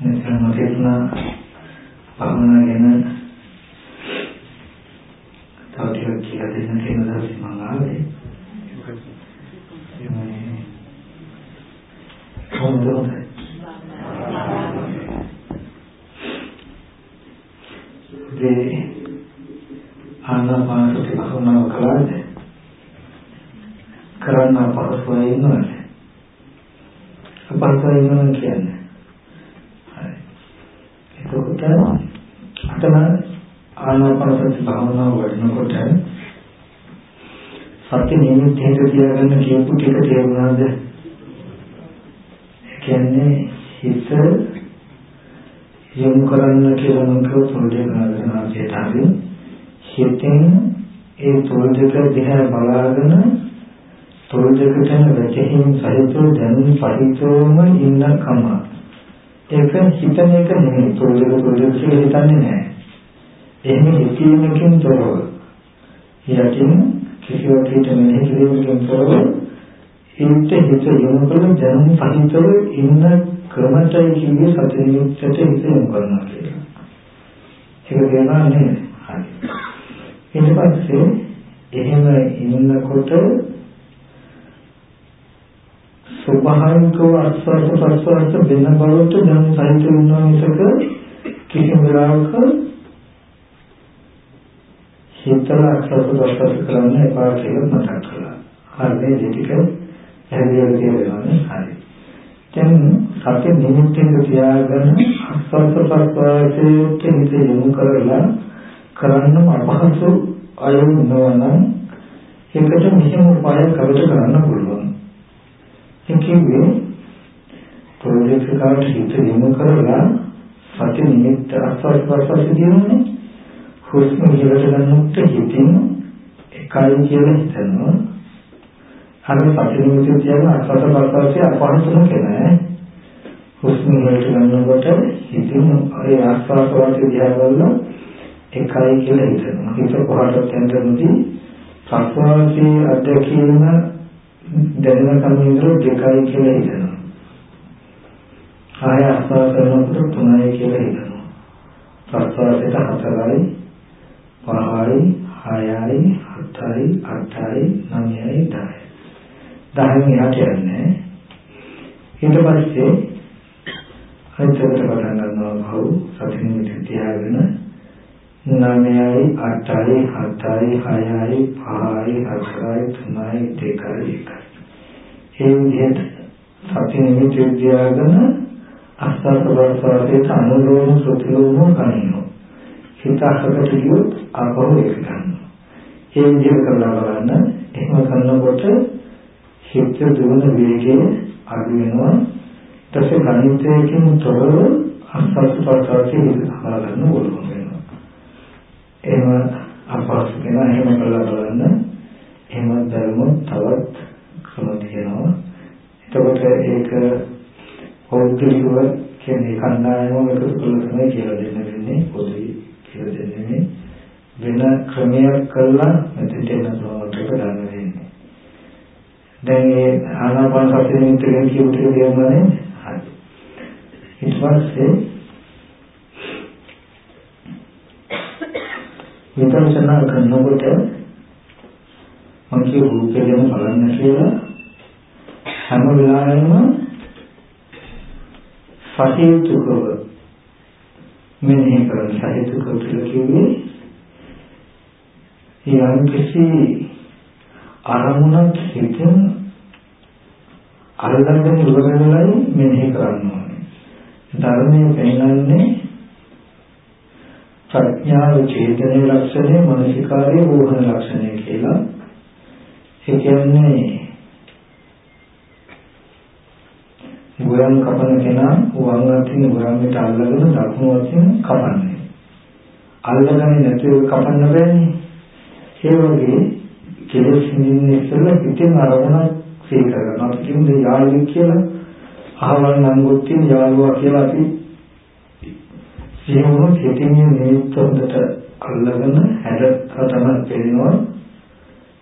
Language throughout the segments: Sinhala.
නැත්නම් මතේතුනා භවනා ගැන තව ටිකක් කියලා දෙන්න තියෙන දවසේ මම ආවේ. කොහොමද හොඳයි? ඒ ආනාපානසති භාවනාව කළාද? කරන්න අපහසුයි ඉන්නවද? අපහසුයි ඉන්නවා කියන්නේ. හරි. එතකොට අතන ආනාපානසති භාවනාව වඩනකොට සත්‍ය නිමිත්තෙන් තියාගන්න කියපු ටික තේරුණාද? ඒ කියන්නේ හිත යොමු කරන්න කියලා මම කිව්ව පොඩි කරනාට හරි හිතෙන් ඒ තොල් දෙක දිහා බලාගෙන තොල් දෙකටම වැටෙමින් සහිතව දැනුම් සහිතවම ඉන්න කම. ඒක හිතන එක නෙමෙයි. තොල් දෙක තොල් දෙක කියලා හිතන්නේ නැහැ. එහෙම හිතීමකින් තොරව. යටින් කිසිවක් හිත මෙහෙ කිරීමකින් තොරව හිත හිත යොමු කරන දැනුම් සහිතව ඉන්න ක්‍රමතයි කිව්වේ සති නිමිත්තට හිත යොමු කරනවා කියලා. ඒක තේරුණා නේද? හරි. ඊට පස්සේ එහෙම ඉන්නකොට ස්වභාවිකව අස්වාද ප්‍රස්වාස වෙන බවට දැන් සහිත වෙනවා මිසක කිසිම වෙලාවක හිතලා අස්වාද ප්‍රස්වාස කරන්න එපා කියලා මතක් කළා. හරි මේ ටික හැදියලා තියෙනවානේ. හරි. දැන් සත්‍ය නිමිත්තෙන් තියාගෙන අස්වාද ප්‍රස්වාසයේ හිත යොමු කරලා කරන්නම අපහසු අය නොවනම් ඒකට මෙහෙම උපායක් අපිට කරන්න පුළුවන්. ඒ කියන්නේ ප්‍රොජෙක්ට් හිත යොමු කරලා සති නිමිත්ත අස්වාස්වාස කියන්නේ හුස්ම ඉහළට ගන්නකොට හිතින් එකයි කියලා හිතනවා. අර සති නිමිත්ත කියන අස්වාස්වාසයේ අපහසුම කෙනා හුස්ම ඉහළට ගන්නකොට හිතින් ඒ ආස්වාස්වාසය දිහා බලලා එකයි කියලා හිතනවා. හිත කොහටද යන්නදී ප්‍රස්වාසයේ අධ්‍යක්ෂීන දැනෙන කමින්දර දෙකයි කියලා හිතනවා. ආය ආස්වාද කරනකොට තුනයි කියලා හිතනවා. ප්‍රස්වාසයට හතරයි, පහයි, හයයි, හතයි, අටයි, නවයයි, දහයයි. දහයෙන් එහාට යන්නේ. ඊට පස්සේ හිතට පටන් ගන්නවා භව සතිනිමිති තියාගෙන නවයයි අටයි හතයි හයයි පහයි හතරයි තුනයි දෙකයි එකයි ඒ විදිහට සති නිමිති විද්‍යාවගෙන අස්තර ප්‍රසාරයට අනුලෝම සුතිලෝම ගන්නවා හිත අහකට ගියොත් ආපහු ඒක ගන්නවා ඒ විදිහට කරලා බලන්න එහෙම කරනකොට හිත දුවන වේගය අඩු වෙනවා ඊට පස්සේ ගණිතයකින් තොරව අස්තර ප්‍රසාරයේ හිත හදාගන්න ඕන එහෙම අපහසු කෙනා එහෙම කරලා බලන්න. එහෙම දරුවොත් තවත් ක්‍රම තියෙනවා. එතකොට ඒක පෞද්ගලිකව කියන්නේ කණ්ඩායම එකතු කරලා තමයි කියලා දෙන්න වෙන්නේ. පොදුයි කියලා දෙන්නේ වෙන ක්‍රමයක් කළා මෙතෙන්ට එන ප්‍රමාණයට ගන්න වෙන්නේ. දැන් මේ ආනාපාන සතිය නිතරම කියපු ටික තේරුණානේ? හරි. ඊට පස්සේ විදර්ශනා කරනකොට මම කිය රූපය ගැන බලන්න කියලා හැම වෙලාවෙම සහිතුකව මෙනෙහි කරන සහිතුකව කියලා කිව්වේ යම් කිසි අරමුණක් හිතින් අල්ලගෙන ඉවර වෙලයි මෙනෙහි කරන්න ඕනේ. ධර්මයේ පෙන්නන්නේ ප්‍රඥාව චේතනයේ ලක්ෂණය මනසිකාරයේ වෝහන ලක්ෂණය කියලා. ඒ කියන්නේ ගොයම් කපන කෙනා වම් අතින් ගොයම්ට අල්ලගෙන දකුණු අතින් කපන්නේ. අල්ලගන්නේ නැතුව කපන්න බෑනේ. ඒ වගේ කෙලෙස් නින්නේ ඉස්සෙල්ලා පිටින් අරමුණක් සිහි කරගන්නවා. කිව්වේ යාළුවෙක් කියලා අහවල් නංගොත්තින් යාළුවා කියලා අපි සියුම් කෙටින් නිමිත්ත හොඳට අල්ලගෙන හැඩතන පේනවා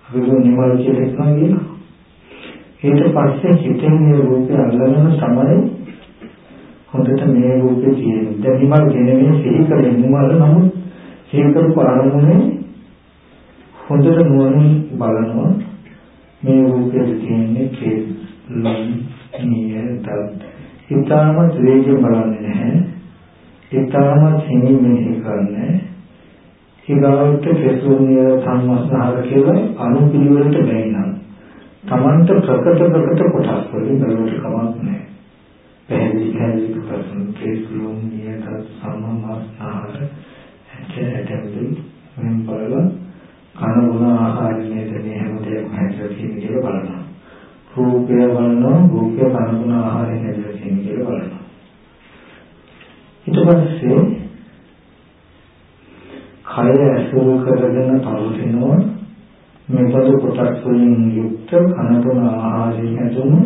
අපි නිමල් කියලා හිතනවා කියනවා ඊට පස්සේ හිතෙන් මේ රූපය අල්ලගෙන තමයි හොඳට මේ රූපේ තියෙන. දැන් නිමල් ගෙනෙන්නේ සිහි කරගෙන නිමල් නමුත් සිහි කරපු අරමුණේ හොඳට නුවණින් බලනවා මේ රූපේ තියෙන්නේ කෙල්ලන් නියතත්. ඊටම ද්වේෂයෙන් බලන්නේ නැහැ. ඊටම හිමින් මෙහි කරන්නේ. ඊගාවට කෙසුන්‍ය සම්මස්නහර කියලා අනුපිළිවෙලට බැිනම්. Tamanta ප්‍රකට ප්‍රකට කොටස් වලින් බලවට කමක් නැහැ. පැහැදිලි පැහැදිලි ප්‍රශ්න කෙසුන් නියතත් සම්මස්නහර ඇටැටැම්බි මෙන් බලලා කන බොන ආහාර නේද මේ හැම දෙයක්ම හැදලා තියෙන කියලා බලනවා. රූපය බලනවා රූපය කන බොන ආහාරය හැදලා තියෙන කියලා බලනවා. ඊට පස්සේ කය ඇසුරු කරගෙන පවතිනවා මෙබඳු කොටස් වලින් යුක්ත කන බොන ආහාරය හැදුණු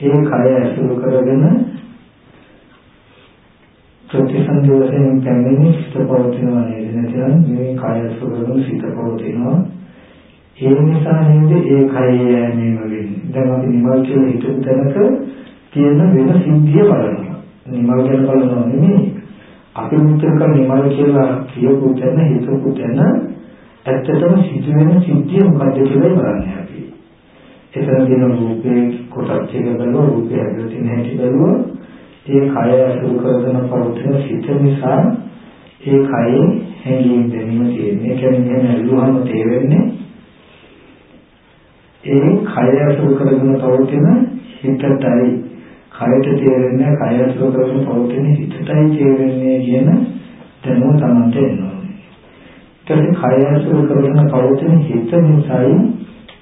ඒ කය ඇසුරු කරගෙන ප්‍රතිසන්දි වශයෙන් පැමිණි සිත පවතිනවා නේද නැත්නම් මේ කය සුබලම සිත පවතිනවා. ඒ නිසා නේද ඒ කය යෑමේම වෙන්නේ දැන් අපි නිමල් කියලා හිතපු තැනක තියෙන වෙන සිද්ධිය බලනවා. නිමල් ගැන බලනවා නෙමෙයි. අපි මුත්‍ර කර නිමල් කියලා කියපු තැන හිතපු තැන ඇත්තටම සිදුවෙන සිද්ධිය මොකද්ද කියලා බලන්නේ අපි. එතන තියෙන රූපේ කොටස් එක බලනවා රූපය ඇතුළේ තියෙන හැටි බලනවා ඒ කය අසුරු කරගෙන පවතින සිත නිසා ඒ කයේ හැඟීම් දැනීම තියෙන්නේ. ඒ කියන්නේ මෙහෙම ඇල්ලුවාම තේරෙන්නේ ඒ කය අසුරු කරගෙන පවතින හිතටයි කයට තේරෙන්නේ කය අසුරු කරගෙන පවතින හිතටයි තේරෙන්නේ කියන දැනුම තමයි එන්නේ. ඊට කය අසුරු කරගෙන පවතින හිත නිසායි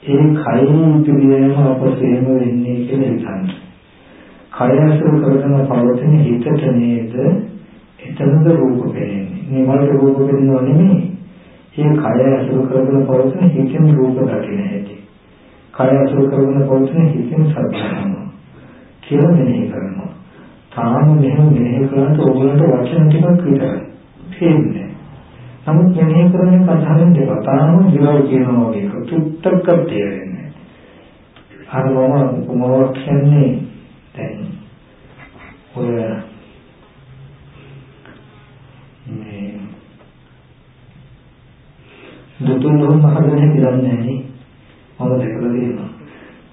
ඒ කයින් පිළියම අපසේම වෙන්නේ කියලා හිතන්නේ. කය ඇසුරු කරගෙන පවතින හිතට නේද එතනද රූප පෙනෙන්නේ. නිමල් රූප පෙනෙනව නෙමෙයි. මේ කය ඇසුරු කරගෙන පවතින හිතෙන් රූප දකින්න හැටි. කය ඇසුරු කරගෙන පවතින හිතෙන් සත්‍යනවා. කියලා මෙනෙහි කරනවා. තාම මෙහෙම මෙනෙහි කරනකොට ඕගොල්ලන්ට වචන ටිකක් විතරයි. තේන්නේ. නමුත් මෙනෙහි කරන්නේ කතාවෙන් දෙක. තාම විරව කියනවා වගේ තුත්තක් තේරෙන්නේ. අර මම උපමාවක් කියන්නේ දැන් ඔය මේ දුතුන් මහදෙනෙක් දන්නේ නැහැ මම දැකලා තියෙනවා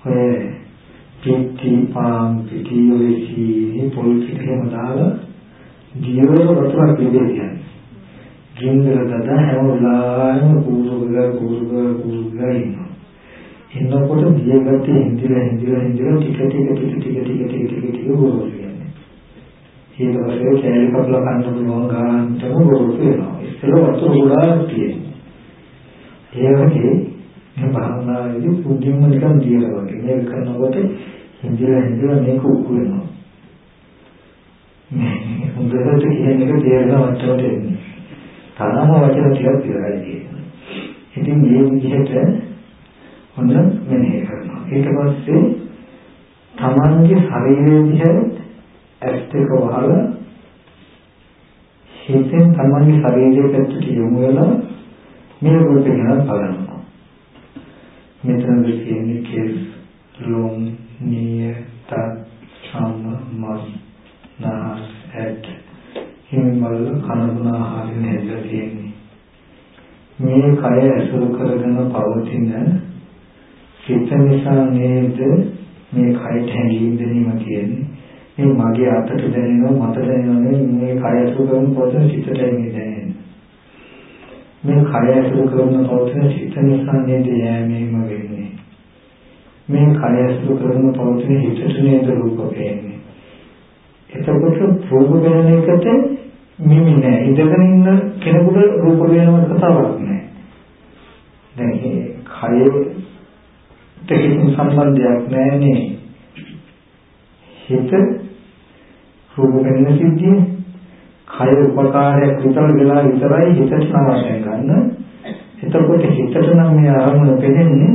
ඔය පිටි පාම් පිටි ඔය සීනි පොල් පිටිම දාලා දියවල වතුරක් පිළිදෙන්නේ ගින්දර දදා හැම වෙලාවෙම කුරුග කුරුග කුරුග ඉන්නවා එනකොට දිය ගැටේ හිඳිලා හිඳිලා හිඳිලා ටික ටික ටික ටික ටික ටික ටික ටික ගොරෝසු වෙනවා. ඊට පස්සේ කැලේ කපලා කන්න පුළුවන් ගානටම ගොරෝසු වෙනවා. ඉස්සෙල්ල වතුර ගොඩාක් තියෙනවා. ඒ වගේ මේ භාවනාවේදී පුදුම නිකන් දියලා වගේ මේක කරනකොට හිඳිලා හිඳිලා මේක උකු වෙනවා. මේ හොඳට කියන එක තේරෙන මට්ටමට එන්නේ. තරම වචන ටිකක් ඉවරයි කියන්නේ. ඉතින් මේ විදිහට හොඳ මෙනෙහි කරනවා. ඊට පස්සේ තමන්ගේ ශරීරය දිහා ඇස් දෙක වහලා හිතෙන් තමන්ගේ ශරීරයේ පැත්තට යොමු වෙලා මේ රූපේ ගැන බලනවා. මෙතන තියෙන්නේ කෙස්, ලොම්, නිය, තත්, සම්ම, මස්, නාස්, ඇට, හිමිමල් කනබුන ආහාරයෙන් හැදලා තියෙන්නේ. මේ කය ඇසුරු කරගෙන පවතින සිත නිසා නේද මේ කයට හැඟීම් දැනීම කියන්නේ. මේ මගේ අතට දැනෙනවා මට දැනෙනවා මේ කය අසුර කරන පොතේ සිතට එන්නේ දැනෙන්නේ. මේ කය අසුර කරන පොතේ සිත නිසා නේද යෑමේම වෙන්නේ. මේ කය අසුර කරන පොතේ හිතට නේද රූප පේන්නේ. එතකොට රූප වෙන එකට මිමි නෑ. ඉඳගෙන ඉන්න කෙනෙකුට රූප වෙනව කතාවක් නෑ. දැන් මේ කය කිසිම සම්බන්ධයක් නැහැනේ. හිත රූප වෙන සිද්ධිය කය උපකාරයක් විතර වෙලා විතරයි හිතට නවත්තන්න ගන්න. එතකොට හිතට නම් මේ ආරමුණ පෙනෙන්නේ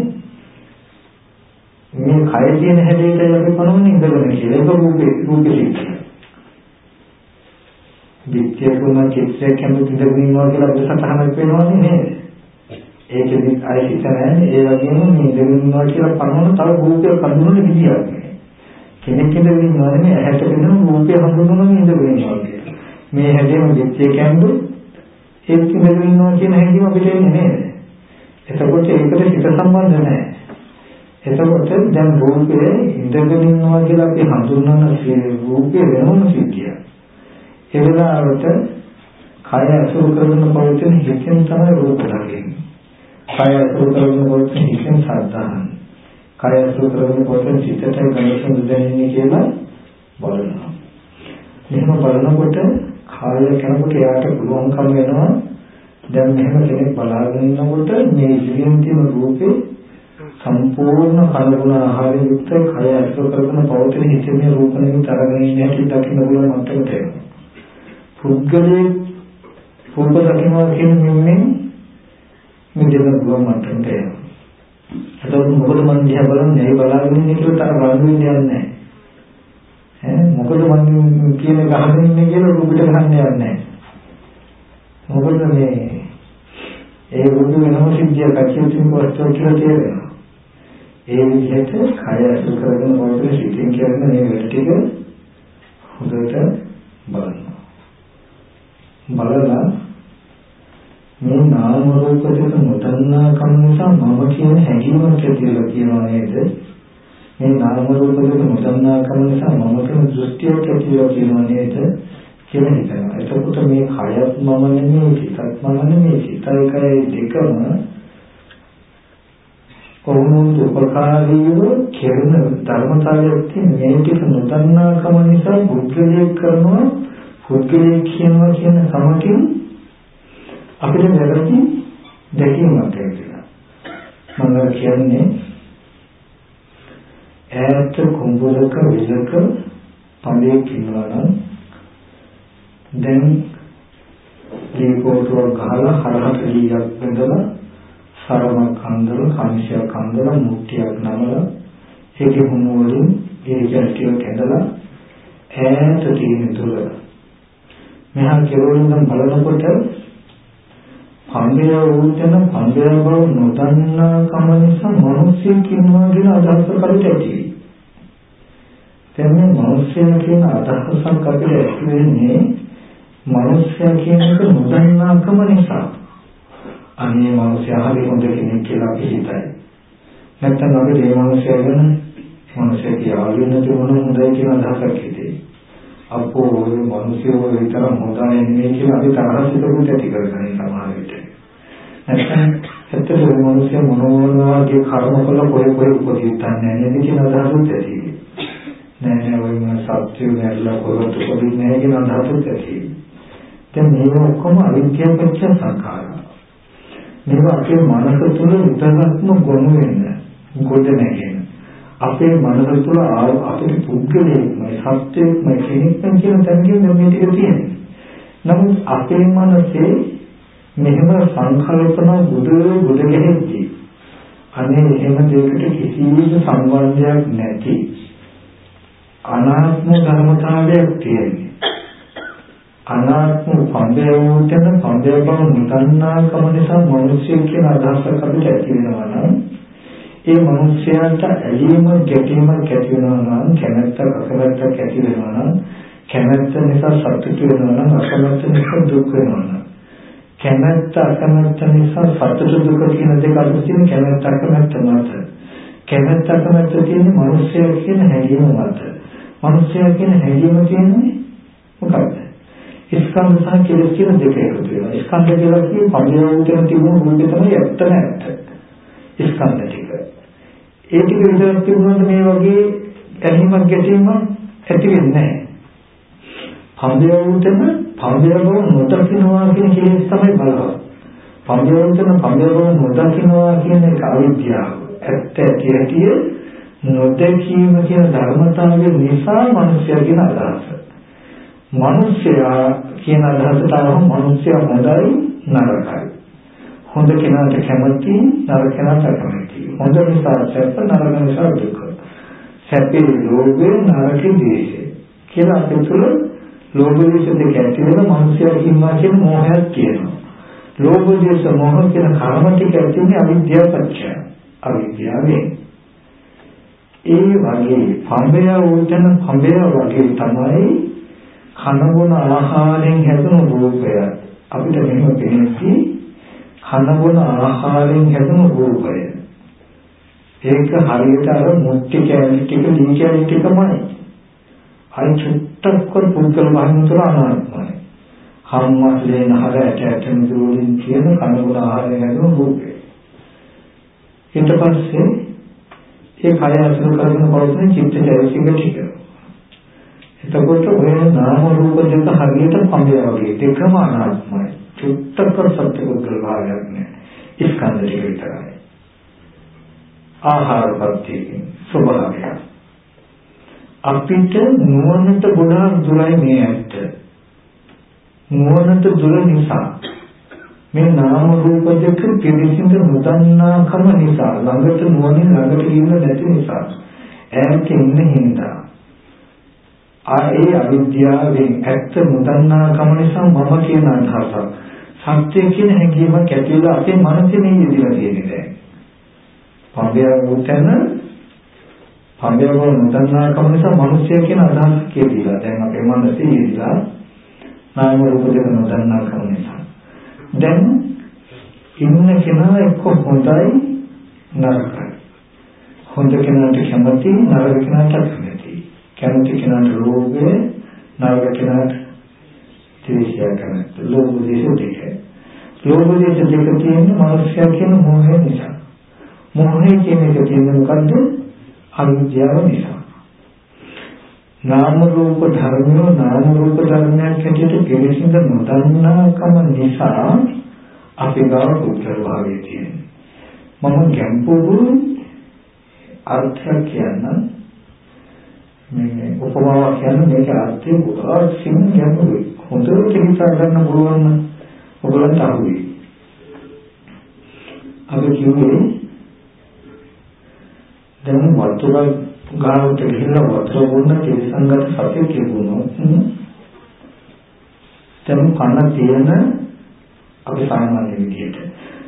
මේ කය තියෙන හැඩයට අපි පනවන්නේ ඉඳගෙන කියලා. ඒක රූපේ රූපේ සිද්ධිය. විත්‍ය තුන චිත්‍රයක් කැමති ඉඳගෙන ඉන්නවා කියලා අපිට සතහනක් වෙනවන්නේ නේද? ඒකෙදි අයිතිත නැහැ ඒ වගේම මේ දෙන්නවා කියලා පනවන තව රූපයක් හඳුනන විදියක් නෑ කෙනෙක් ඉඳගෙන ඉන්නවා නෙමෙයි ඇහැට වෙන රූපය හඳුනනම ඉඳගෙන ඉන්නවා කියලා. මේ හැදෙන විච්චේ කැඳු ඒත් ඉඳගෙන ඉන්නවා කියන හැඟීම අපිට එන්නේ නේද? එතකොට ඒකට හිත සම්බන්ධ නැහැ. එතකොට දැන් රූපය ඉඳගෙන ඉන්නවා කියලා අපි හඳුන්වන රූපය වෙනම සිද්ධියක්. ඒ වෙලාවට කය අසුර කරන පවතින හිතෙන් තමයි රූප දකින්නේ. කය අසුර කරන පවතින හිතෙන් සද්ධාහන්. කය අසුර කරන පවතින චිත්තට ගණිත දෙන්නේ කියලා බලනවා. මෙහෙම බලනකොට කාලය යනකොට එයාට පුළුවන්කම වෙනවා දැන් මෙහෙම කෙනෙක් බලාගෙන ඉන්නකොට මේ ඉතිරියෙන් තියෙන රූපේ සම්පූර්ණ කලගුණ ආහාරයෙන් යුක්ත කය අසුර කරන පවතින හිතේ රූපණයෙන් තරගෙන ඉන්න හැටි දකින්න පුළුවන් මට්ටමට එනවා. පුද්ගලයේ රූප දකින්නවා කියන නිම්මෙන් මෙදෙන පුළුවන් මට්ටමට එනවා. එතකොට මොකද මම දිහා බලන්නේ ඇයි බලාගෙන ඉන්නේ කියලා තර බලන්න යන්නේ නැහැ. ඈ මොකද මම කියන ගහගෙන ඉන්නේ කියලා රූපෙට ගහන්න යන්නේ නැහැ. මොකද මේ ඒ රූප වෙනම සිද්ධියක් අකියුතුන් වස්තුව කියලා තේරෙනවා. ඒ විදිහට කය අසු කරගෙන මොකද සිතින් කියන මේ වැඩ ටික හොඳට බලන්න. බලලා මේ නාම රූප දෙක නොදන්නා කම නිසා මම කියන හැඟීමක් ඇතිලා කියනවා නේද? මේ නාම රූප දෙක නොදන්නා කම නිසා මම කියන දෘෂ්ටියක් ඇතිලා කියනවා නේද? කියලා හිතනවා. එතකොට මේ කයත් මම නෙමෙයි, සිතත් මම නෙමෙයි, සිතයි කයයි දෙකම කොහොමද උපකාරීව කෙරෙන ධර්මතාවයක් තියෙන මේ ටික නොදන්නා කම නිසා බුද්ධලේ කරනවා පුද්ගලයෙක් කියනවා කියන සමකින් අපිට වැරදි දැකීමක් ඇතිවෙනවා. මම කියන්නේ ඈත කුඹුරක විලක පඳේක් ඉන්නවා නම් දැන් දීපෝටුවක් ගහලා හරහට ලීයක් බඳලා සරමක් අන්දලා කමිෂයක් අන්දලා මුට්ටියක් නමලා ඒකේ මුණු වලින් ඒ කැස්ටියක් ඇඳලා ඈත තියෙන තුර මෙහා කෙරවලින් බලනකොට පන්දය වූතන පන්දය බව නොදන්නා කම නිසා මිනිස්සෙක් ඉන්නවා කියන අදහස කලිට ඇති වෙයි. දැන් මේ මිනිස්සයා කියන අදහසක් අපිට ඇති වෙන්නේ මිනිස්සයා කියන එක නොදන්නා කම නිසා. අනේ මිනිස්සයා හරි හොඳ කෙනෙක් කියලා අපි හිතයි. නැත්තම් අපි මේ මිනිස්සයා ගැන මිනිස්සයා කියලා වෙන මොන හොඳයි කියන අදහසක් හිතේ. අපෝ ඔය මිනිස්සු විතර හොඳයි නෙමෙයි කියලා අපි තරහිතකුත් ඇති කරගන්න සමහර විට. නැත්නම් ඇත්තටම ඔය මිනිස්සු මොනවාගේ කර්ම කළ කොයි කොයි උපදින්නේ නේද කියන අදහසත් ඇති. නෑ නෑ ඔය මන සත්‍ය නැරලා කොහොමද උපදින්නේ නැහැ කියන අදහසත් ඇති. දැන් මේක ඔක්කොම අවිද්‍යාව පත්‍ය සංඛාරා. මේවා අපේ මනස තුළ විතරක්ම ගොනු වෙන්න, ගොඩ නැගෙන. අපේ මනස තුළ අපේ පුද්ගලයෙක්මයි සත්‍යයක්මයි කෙනෙක්ම කියන තැනකින් මේ ටික තියෙන්නේ. නමුත් අපේ මනසේ මෙහෙම සංකල්පන බුදු බුදු කෙනෙක්දී අනේ එහෙම දෙයකට කිසිම සම්බන්ධයක් නැති අනාත්ම ධර්මතාවයක් තියෙන්නේ. අනාත්ම පන්දේ වුණතන පන්දේ බව නොදන්නා කම නිසා මිනිස්සු කියන අදහසක් අපිට ඇති වෙනවා නම් ඒ මනුස්සයාට ඇලීම ගැටීමක් ඇති වෙනවා නම් කැමැත්ත අකමැත්තක් ඇති වෙනවා නම් කැමැත්ත නිසා සතුට වෙනවා නම් අකමැත්ත නිසා දුක් වෙනවා නම්. කැමැත්ත අකමැත්ත නිසා සතුට දුක කියන දෙක අතර තියෙන කැමැත්ත අකමැත්ත මත. කැමැත්ත අකමැත්ත තියෙන්නේ මනුස්සයා කියන හැඟීම මත. මනුස්සයා කියන හැඟීම තියෙන්නේ මොකක්ද ස්කන්ධ සහ කෙලෙස් කියන දෙක එකතු වෙනවා ස්කන්ධ කියලා කියන්නේ පරිවර්තන තිබුණු රූපේ තමයි ඇත්තම ඇත්ත ස්කන්ධ ටික. ඒ ටික විතරක් තිබුණාට මේ වගේ ඇලීමක් ගැටීමක් ඇති වෙන්නේ නැහැ. පන්දයවුතම පන්දයව නොදකින්නවා කියන කෙලෙස් තමයි බලවත්. පන්දයවුතම පන්දයව නොදකින්නවා කියන එක අවිද්‍යාව. ඇත්ත ඇති ඇති නොදැකීම කියන ධර්මතාවය නිසා මිනිස්යාගෙන අදහස. මිනිස්යා කියන අදහසට අනුව මිනිස්යා හොඳයි නරකයි. හොඳ කෙනාට කැමති නරක කෙනාට අකමැති. හොඳ නිසා සැප නරක නිසා දුක. සැපේ ලෝභය නරකේ ද්වේෂය. කියලා අපේ තුල ලෝභ ද්වේෂ දෙක ඇති වෙන මනුස්සයෙක් ඉන්නවා කියන මොහයක් කියනවා. ලෝභ ද්වේෂ මොහ කියන කර්ම ටික ඇති වෙන්නේ අවිද්‍යාව පත්‍ය. අවිද්‍යාවෙන්. ඒ වගේ පඹය උතන පඹය වගේ තමයි කනබුන ආහාරයෙන් හැදුණු රූපය. අපිට මෙහෙම පෙනෙන්නේ කනබුන ආහාරයෙන් හැදුණු රූපය. ඒක හරියට අර මුට්ටි කැලි ටික දී කැලි ටිකමයි. අර චුට්ටක්වත් පුද්ගල භාවන තුළ අනාත්මයි. හම්මස්ලේ නහර ඇට ඇට මිදුලින් කියන කනබුන ආහාරයෙන් හැදුණු රූපය. ඊට පස්සේ ඒ කය අසුර කරගෙන පවතින චිත්ත චෛතසික ටික. එතකොට ඔය නාම රූප දෙක හරියට පඹය වගේ දෙකම අනාත්මයි. චුත්තක සත්‍යකුත් භාවයක් නෑ. ස්කන්ධ ටික විතරයි. ආහාර පද්ධතියේ ස්වභාවය. අපිට නුවණට ගොඩාක් දුරයි මේ ඇත්ත. නුවණට දුර නිසා මේ නාම රූප දෙක පිළිසිඳ නොදන්නාකම නිසා ළඟට නුවණින් ළඟට ගින්න නැති නිසා ඈත ඉන්න හින්දා ආයේ අවිද්‍යාවෙන් ඇත්ත නොදන්නාකම නිසා මම කියන අදහසක් සත්‍ය කියන හැඟීමක් ඇති වෙලා අපේ මනසේ මේ ඉදිරියට තියෙන්නේ දැන්. පඹය උතන පඹය නොදන්නාකම නිසා මිනිස්සය කියන අදහස කියදීලා දැන් අපේ මනසේ ඉදිරියට නාම රූප දෙක නොදන්නාකම නිසා දැන් ඉන්න කෙනා එක්ක හොඳයි නරකයි. හොඳ කෙනාට කැමති නරක කෙනාට කැමති. කැමති කෙනාට ලෝභය නරක කෙනාට ද්වේෂය කැමති. ලෝභ ද්වේෂ දෙක. ලෝභ ද්වේෂ දෙක තියෙන මනුෂ්‍යය කියන මොහය නිසා. මොහය කියන එක තියෙන මොකද්ද? අවිද්‍යාව නිසා. නාම රූප ධර්මෝ නාම රූප ධර්මයන් හැටියට පිළිසිඳ නොදන්නාකම නිසා අපි ගාව පුත්‍ර භාවයේ තියෙන මම ගැඹුරු අර්ථයක් කියන්න මේ උපමාවක් කියන්න මේක අර්ථය ගොඩාක් සිං ගැඹුරුයි. හොඳට හිතා ගන්න පුළුවන් නම් ඔයගලන්ට අහුවේ අපි කිව්වේ දැන් වතුර ගාවට ගිහිල්ලා වතුර බොන්න තිරසංගත සතිය කියුණොත් දැන් කන තියෙන අපි සාමාන්‍ය විදිහට.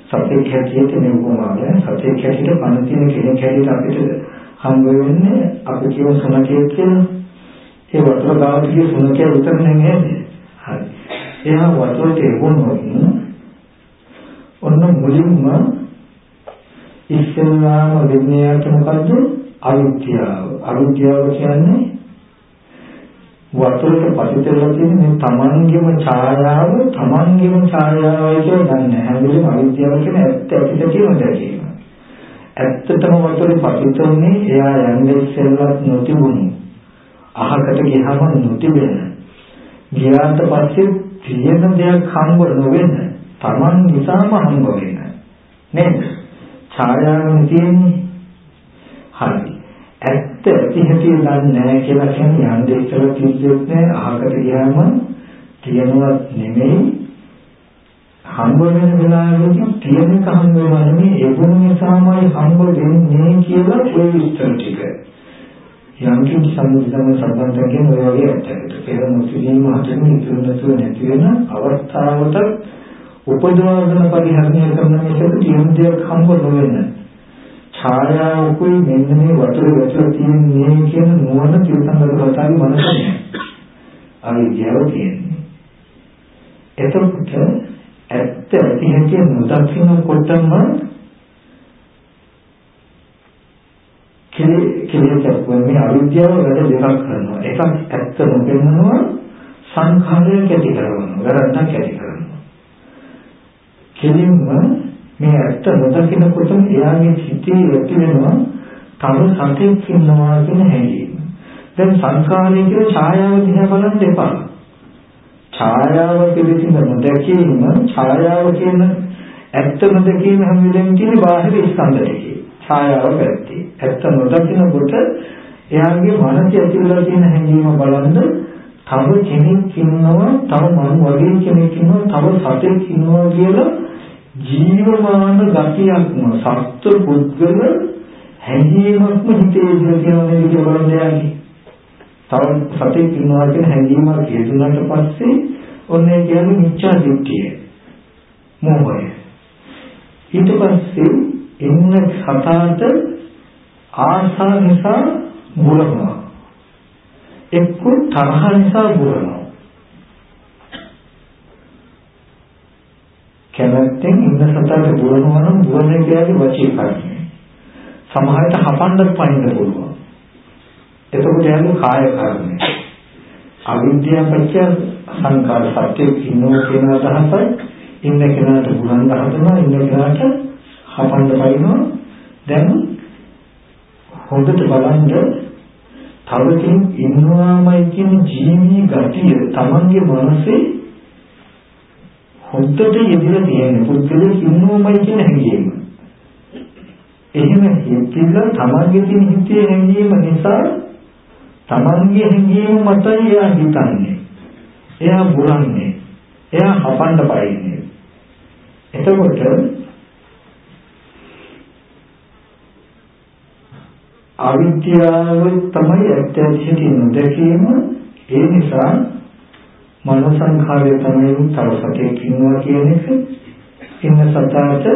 සතිය කැටියට මේ උපමාව. සතිය කැටියට කන තියෙන කෙනෙක් කැටියට අපිට හම්බ වෙන්නේ අපි කියමු සුනකේ කියලා. ඒ වතුර ගාවට ගිය සුනකේ උතර නෙමෙයි හරි. එයා වතුරට එවුනොත් ඔන්න මුලින්ම ඉස්සෙල්ලාම වෙන්නේ මොකද්ද අවිද්‍යාව. අවිද්‍යාව කියන්නේ වතුරට පතිතලා තියෙන මේ තමන්ගේම ඡායාව තමන්ගේම ඡායාවයි කියලා දන්නේ නැහැ. හැම වෙලේම අවිද්‍යාව කියන ඇත්ත ඇතිද කියන දැකීම. ඇත්තටම වතුරේ පතිතුනේ එයා යන්නේ ඉස්සෙල්ලත් නොතිබුණු. අහකට ගියාම නොතිබෙන. ගියාට පස්සේ තියෙන දෙයක් හම්බ නොවෙන. තමන් නිසාම හම්බ වෙන. නේද? ඡායාවෙන් තියෙන්නේ හරි. ඇත්ත ඇති හැටි දන්නේ නැහැ කියලා කියන්නේ යන්නේ ඉස්සර කිව්වෙත් නෑ අහකට ගියාම තියෙනවත් නෙමෙයි. හම්බ වෙන වෙලාවෙදී තියෙන එක හම්බ වෙනවා නෙමෙයි. ඒගොල්ලෝ නිසාමයි හම්බ වෙන්නේ කියලා ඔය විස්තර ටික. යම් කිසි සම්මුතියම සම්බන්ධයෙන් ඔය වගේ ඇත්තට පෙර මුස්ලිම් හතරින් ඉතුරු නැතුව නැති වෙන අවස්ථාවට උපදවාගෙන පරිහරණය කරන මේක තියෙන දෙයක් හම්බ නොවෙන්නේ ඡායාවකුයි මෙන්න මේ වතුර වැටලා තියෙන්නේ කියන නුවණ තිරසංගත කතාවේ මනසේ අවිද්‍යාව තියෙන්නේ. එතකොට ඇත්ත ඇති හැටි නොදකින්නකොටම කෙලෙසක් වෙන්නේ අවිද්‍යාව වැඩ දෙකක් කරනවා. එකක් ඇත්ත නොපෙන්නනවා සංඛාරය කැටි කරනවා. වැරද්දක් කැටි කරනවා. කෙලින්ම මේ ඇත්ත නොදකිනකොටම එයාගේ සිතේ ඇති වෙනවා තව සතෙක් ඉන්නවා කියන හැඟීම. දැන් සංස්කාරය කියන ඡායාව දිහා බලන්න එපා. ඡායාව පිළිසිඳ නොදැකීම ඡායාව කියන ඇත්ත නොදැකීම හැම වෙලෙම තියෙන බාහිර ස්කන්ධ ටිකේ. ඡායාව පැත්තේ. ඇත්ත නොදකිනකොට එයාගේ මනසේ ඇතිවලා තියෙන හැඟීම බලන්න තව කෙනෙක් ඉන්නවා තව මම වගේ කෙනෙක් ඉන්නවා තව සතෙක් ඉන්නවා කියලා ජීවමාන ගතියක්ම සත්ව පුද්ගල හැඟීමක්ම හිතේ ඉඳලා තියෙනවා නේද කියලා බලන්න තව සතෙක් ඉන්නවා කියන හැඟීමක් හේතුනට පස්සේ ඔන්නේ කියන්නේ මිච්ඡා දිට්ඨිය. මොහොය. ඊට පස්සේ එන්න සතාට ආසා නිසා බුරනවා. එක්ක තරහ නිසා බුරනවා. කැමැත්තෙන් ඉන්න සතාට බුරනවා නම් බුරන්නේ කියන්නේ වචී කර්මය. සමහරට හපන්න පනින්න පුළුවන්. එතකොට යන්නේ කාය කර්මය. අවිද්‍යාව පත්‍ය සංකාර සත්‍ය කිනෝ කියන අදහසයි ඉන්න කෙනාට බුරන්න හදනවා ඉන්න කෙනාට හපන්න පනිනවා දැන් හොඳට බලන්න තව කෙනෙක් ඉන්නවාමයි කියන ජීවී ගතිය Tamange මනසේ හොඳට යෙදලා තියෙන පුද්ගලෙක් ඉන්නවාමයි කියන හැඟීම. එහෙම හිතිලා Tamange තියෙන හිතේ හැඟීම නිසා Tamange හැඟීම මත එයා හිතන්නේ. එයා බුරන්නේ. එයා හපන්න පයින්නේ. එතකොට අවිද්‍යාව තමයි ඇත්ත ඇති නොදැකීම ඒ නිසා මනෝ සංඛාරය තමයි තව සතෙක් ඉන්නවා කියන එක ඉන්න සතාට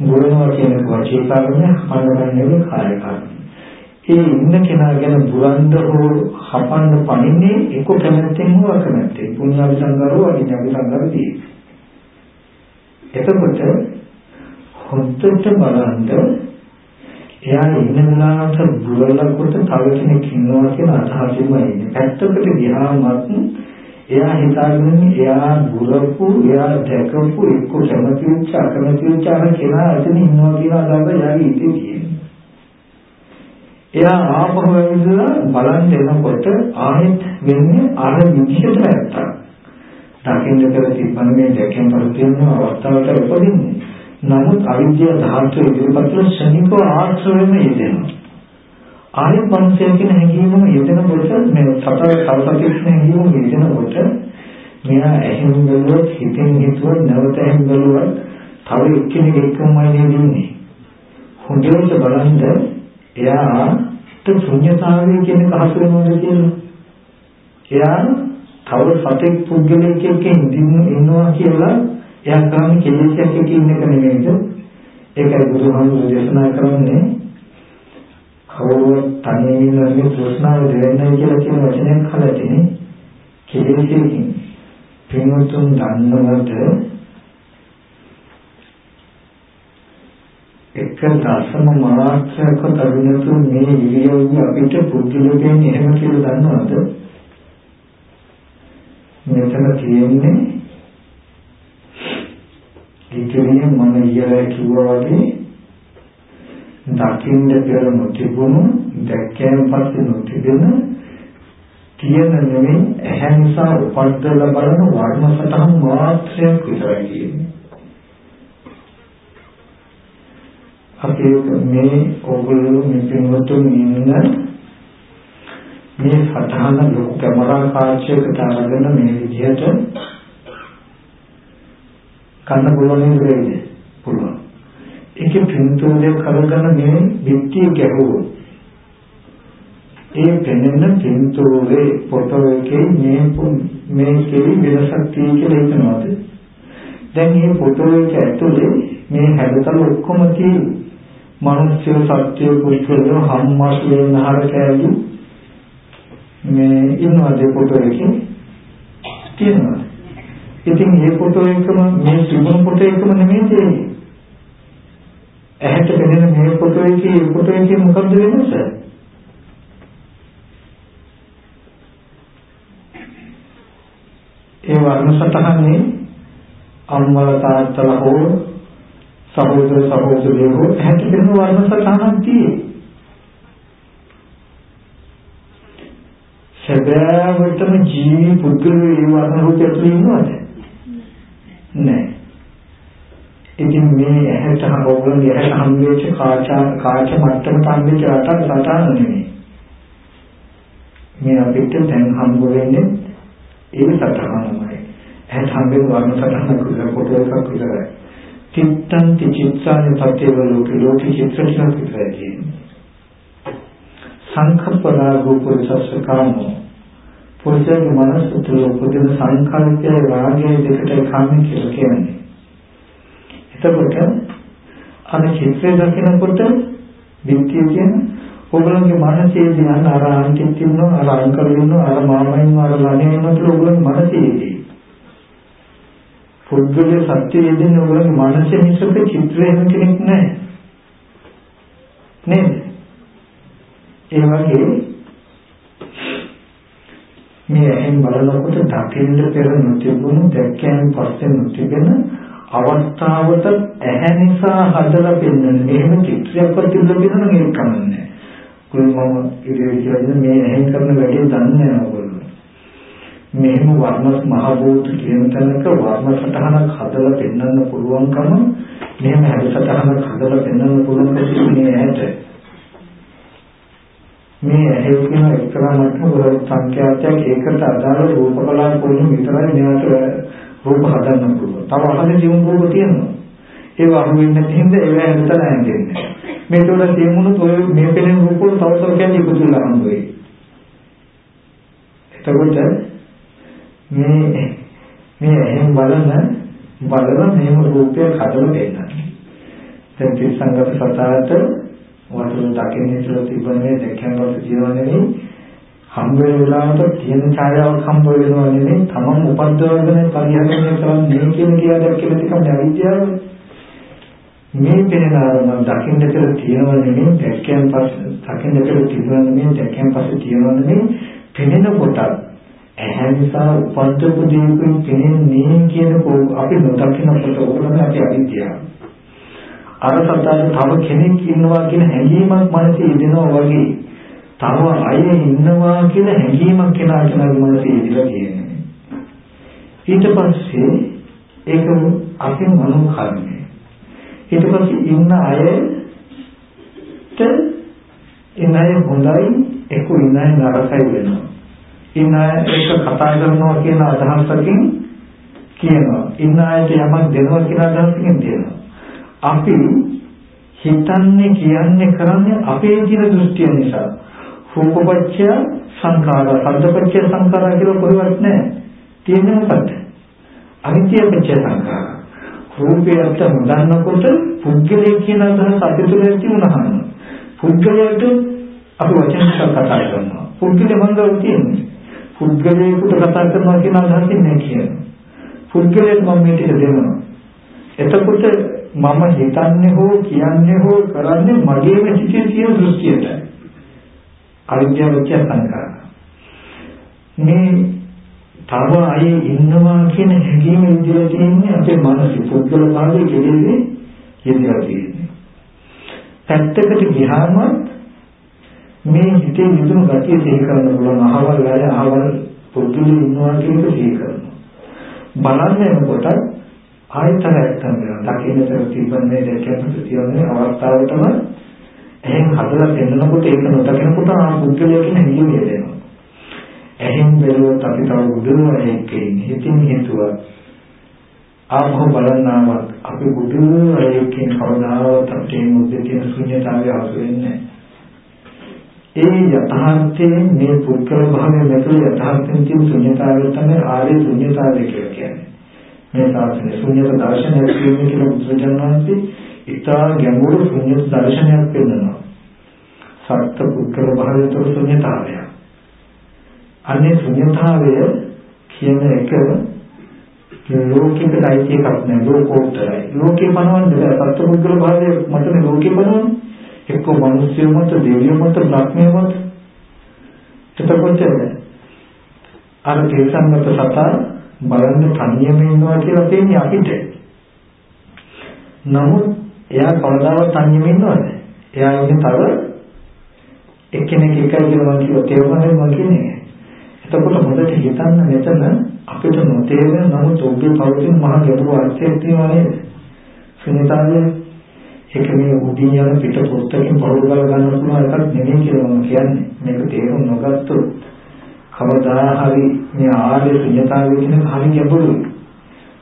ගුණවා කියන වචී කාරණය හපන්නන්නේ කාය කාරණය. ඒ ඉන්න කෙනා ගැන බුරන්ද හෝ හපන්න පණින්නේ එක කැමැත්තෙන් හෝ අකමැත්තෙන් පුණ්‍යාවි සංගාරෝ අවිඥාවි සංගාරදී. එතකොට හොඳට බලන්න එයා ඉන්න වෙලාවට බුරලකොට තව කෙනෙක් ඉන්නවා කියන අදහසෙම ඉන්නේ. පැත්තකට ගියාමත් එයා හිතාගෙන එයා බුරපු, එයා දැකපු එක්ක කැමති වෙච්ච අකමැති වෙච්ච අර කෙනා එතන ඉන්නවා කියන අදහස එයාගේ හිතේ තියෙනවා. එයා ආපහු ඇවිල්ලා බලන් එනකොට ආයෙත් වෙන්නේ අර විදිහට නැත්තම්. දකින්න කර තිබ්බම මේ දැකෙන් පරිත්‍යාග අවස්ථාවට උපදින්නේ. නමුත් අවිද්‍යාව ධාතු ඉදිරිපත් වල ශනිකව ආශ්‍රයෙම යෙදෙනවා. ආයෙත් මනසේ කියන හැඟීමම යෙදෙනකොට මේ සතර සල්පතික්ෂ හැඟීම යෙදෙනකොට මෙයා ඇහෙන් බැලුවොත් හිතෙන් හිතුවොත් නැවත ඇහෙන් බැලුවොත් තව එක්කෙනෙක් එක්කමයි නෙදින්නේ. හොඳට බලන්න එයාට ශුන්‍යතාවය කියන එක හසු වෙනවද කියලා. එයා තව සතෙක් පුද්ගලයෙක් එක්ක ඉන්නවා කියලා එයා කරන්නේ කෙලෙසයක් එක ඉන්න එක නෙමෙයිද? ඒකයි බුදුහාමුදුරු දේශනා කරන්නේ කවුරුත් තනියම ඉන්නේ ප්‍රශ්නාව දෙන්නයි කියලා කියන වචනයක් හලතිනේ. කෙලෙසකින් පින්වතුන් දන්නවද එක දශම මාත්‍රයක තරුණතු මේ ඉරියව්ව අපිට පුදුලකෙන් එහෙම කියලා දන්නවද? මෙතන තියෙන්නේ ඉතිරිය මම ඊයලා කිව්වා වගේ දකින්න පෙර නොතිබුණු දැක්කයන් පස්සේ නොතිබෙන තියෙන නෙමෙයි ඇහැ නිසා උපද්දලා බලන වර්ණ සටහන් මාත්‍රයක් විතරයි කියන්නේ. අපි මේ ඕගොල්ලෝ මේ පින්වතුන් ඉන්න මේ සටහන ලොකු කැමරා කාර්යයකට අරගෙන මේ විදිහට ගන්න පුළුවන් නේද? පුළුවන්. ඒකේ පින්තූරය කරගෙන මේ විත්තිය ගැහුවොත් ඒ පෙනෙන පින්තූරේ ෆොටෝ එකේ මේ මේකේ වෙනසක් තියෙයි කියලා හිතනවාද? දැන් මේ ෆොටෝ එක ඇතුලේ මේ හැඩතල ඔක්කොම තියෙයි. මනුෂ්‍ය සත්‍ය පුරුෂයෝ හම්මස් වෙනහර කෑලි මේ ඉන්නවාද ෆොටෝ එකේ? තියෙනවා. ඉතින් මේ ෆොටෝ එකම මේ තිබුණු ෆොටෝ එකම නෙමෙයි තියෙන්නේ. ඇහැට පෙනෙන මේ ෆොටෝ එකේ මේ ෆොටෝ එකේ මොකද්ද වෙනස? ඒ වර්ණ සටහනේ අම්මල තාත්තලා හෝ සහෝදර සහෝදරියෝ හෝ ඇහැට පෙනෙන වර්ණ සටහනක් තියෙන්නේ. සැබෑවටම ජීවි පුද්ගලයෝ ඒ වර්ණ රූපය තුළ ඉන්නවද? නැහැ. ඉතින් මේ ඇහැට ඕගොල්ලෝ ඇහැට හම්බෙච්ච කාචා කාච මට්ටමට හම්බෙච්ච රටක් සටහන නෙමෙයි. මේ අපිට දැන් හම්බ වෙන්නේ ඒ සටහනමයි. ඇහැට හම්බෙන වර්ණ සටහන කුල කොට එකක් විතරයි. චිත්තං චිත්තානි පතේව ලෝකේ ලෝකේ චිත්‍ර ටිකක් විතරයි තියෙන්නේ. සංඛප්පරාගෝ පුරිසස්සකාමෝ පුරුෂයාගේ මනස තුළ උපදින සංකල්පය රාගය දෙකට කන්නේ කියලා කියන්නේ. එතකොට අර චිත්‍රය දකිනකොට විත්‍ය කියන්නේ ඔයගොල්ලෝගේ මනසේදී යන අර අන්තිත් ඉන්නවා අර අංකල් ඉන්නවා අර මාමා ඉන්නවා අර ළමයා ඉන්නවා කියලා ඔයගොල්ලෝගේ මනසේදී පුද්ගලයේ සත්‍යය දෙන්නේ ඔයගොල්ලෝගේ මනසේ මිසක චිත්‍රයෙන් කෙනෙක් නැහැ. නේද? ඒ වගේ මේ ඇහෙන් බලනකොට දකින්න පෙර නොතිබුණු දැක්කයන් පස්සේ නොතිබෙන අවස්ථාවට ඇහැ නිසා හදලා පෙන්වන මෙහෙම චිත්‍රයක්වත් තිබුණ කෙනා නම් ඒක කමන්නේ. කුල්මම ඉතින් මේ ඇහෙන් කරන වැඩේ දන්නේ නැහැ ඔයගොල්ලෝ. මෙහෙම වර්ණ මහ භූත කියන තැනක වර්ණ සටහනක් හදලා පෙන්වන්න පුළුවන්කම මෙහෙම හැඩ සටහනක් හදලා පෙන්වන්න පුළුවන් මේ ඇහැට මේ ඇහි කියන එක්තරා මට්ටමක සංඛ්‍යාතයක් ඒකට අදාළ රූප කලාප වලින් විතරයි මෙයාට රූප හදන්න පුළුවන්. තව අහන්නේ ජීවුන් රූප තියෙනවා. ඒව අහු වෙන්නේ නැති හින්දා ඒව හැදතර නැන්නේ. මේ තුන තියෙමුණු ඔය මේ පෙනෙන රූප වල තව තව කියන්නේ එකතු වෙලා හම්බ වෙයි. එතකොට මේ මේ එහෙන් බලන බලන මේම රූපය හදලා දෙන්න. දැන් තිස්සංගත සතාට වතුර දකින්න ඉතල තිබුණේ දැක්කම පස්සේ ජීවන නෙමෙයි හම්බ වෙන වෙලාවට තියෙන ඡායාවක් හම්බ වෙනවා නෙමෙයි. තමන් උපද්දවගෙන පරිහරණය කරන්නේ කියන කියලා දැක්කම තිකම අවිද්‍යාව මේ පෙනෙන ආරම්භ දකින්න කියලා තියෙනවා නෙමෙයි දැක්කම පස්සේ දකින්න කියලා තිබුණා නෙමෙයි. දැක්කම පස්සේ තියෙනවා නෙමෙයි පෙනෙන කොට ඇහැ නිසා උපද්දපු දේකුන් පෙනෙන්නේ කියන අපි නොදකින්න කොට ඕකම අපි අවිද්‍යාව අර සත්‍යයෙන් තව කෙනෙක් ඉන්නවා කියන හැඟීමක් මනසේ ඉදෙනවා වගේ තව අය ඉන්නවා කියන හැඟීමක් කෙනා කෙනාගේ මනසේ ඉදලා තියෙනවා. ඊට පස්සේ ඒක අපේ මනෝ කර්මය. ඊට පස්සේ ඉන්න අයට ඉන්න අය හොඳයි ඒක ඉන්න අය නරකයි වෙනවා. ඉන්න අය ඒක කතා කරනවා කියන අදහසකින් කියනවා. ඉන්න අයට යමක් දෙනවා කියන අදහසකින් දෙනවා. අපි හිතන්නේ කියන්නේ කරන්නේ අපේ ජීව දෘෂ්ටිය නිසා. රූපපච්චය සංඛාර, සද්දපච්චය සංඛාර කියලා කොහෙවත් නැහැ. තියෙන්නේ මොකද්ද? අවිද්‍යාවපච්චය සංඛාර. රූපයට නොදන්නකොට පුද්ගලයෙක් කියන අදහස අපි තුළ ඇති වුණාම පුද්ගලයාට අපි වචන කතා කරනවා. පුද්ගලයා මංගල තියෙන්නේ. පුද්ගලයෙකුට කතා කරනවා කියන අදහසින් නෑ කියන්නේ. පුද්ගලයාට මම මේ ටික දෙනවා. එතකොට මම හිතන්නේ හෝ කියන්නේ හෝ කරන්නේ මගේම සිිතේ තියෙන දෘෂ්ටියට. අවිද්‍යාව විචය සංකාර. මේ තව අය ඉන්නවා කියන හැඟීම ඉඳලා තියෙන්නේ අපේ මනස පුද්ගල භාවයේ කෙරෙහි යෙදලා තියෙන්නේ. පැත්තකට ගියාම මේ හිතේ විදුණු ගතිය සිහි කරන්න පුළුවන් අහවල් වැඩ අහවල් පුද්ගලෙ ඉන්නවා කියන එක සිහි කරනවා. බලන්නේ කොට ආයතනයක් තමයි දකින්නතර තිබන්නේ දැකපු තියෙන අවස්ථාවටම එහෙන් හදලා දෙන්නකොට ඒක නොදකිනකොට ආ පුද්ගලයා කියන හිලිය දෙනවා. එහෙන් බැලුවොත් අපි තව බුදුනවා එක්කේ හිතින් හිතුවා ආපහු බලන්නාවක් අපි බුදුනවා එක්කේ කවදාවත් අපේ මුද්දේ තියෙන ශුන්‍යතාවය අසු වෙන්නේ ඒ යථාර්ථයේ මේ පුද්ගල භාවය මෙතන යථාර්ථයෙන් තියෙන ශුන්‍යතාවය තමයි ආර්ය ශුන්‍යතාවය කියලා කියන්නේ. මේ ශාසනය ශුන්‍යත දර්ශනයක් කියන්නේ කියලා බුදුරජාණන් වහන්සේ ඉතා ගැඹුරු ශුන්‍යත දර්ශනයක් පෙන්නනවා. සත්‍ය පුද්ගල භාවයට ශුන්‍යතාවය. අනේ ශුන්‍යතාවය කියන එක ලෝකිකට අයිති එකක් නෑ ලෝකෝත්තරයි. ලෝකේ පනවන්නේ බෑ සත්‍ය පුද්ගල භාවය මතනේ ලෝකේ පනවන්නේ. එක්ක මිනිස්සු මත දෙවියෝ මත බ්‍රහ්මයෝ මත එතකොට අර තේසන්නත සතා බලන්න තනියම ඉන්නවා කියලා කියන්නේ අපිට. නමුත් එයා කවදාවත් තනියම ඉන්නවද? එයා ඉන්නේ තව එක්කෙනෙක් එකයි කියලා මම කිව්වා තේරුණාද මම කියන්නේ. එතකොට හොඳට හිතන්න මෙතන අපිට නොතේරෙන නමුත් ඔබේ පෞද්ගලික මහා ගැඹුරු අර්ථයක් තියෙනවා නේද? සුනිතාවේ ඒක මේ උඩින් යන පිට පොත්තකින් පහළ ගන්න පුළුවන් එකක් නෙමෙයි කියලා මම කියන්නේ. මේක තේරුම් නොගත්තොත් කවදා හරි මේ ආර්ය ශුන්‍යතාවය කියන හරි ගැඹුරුයි.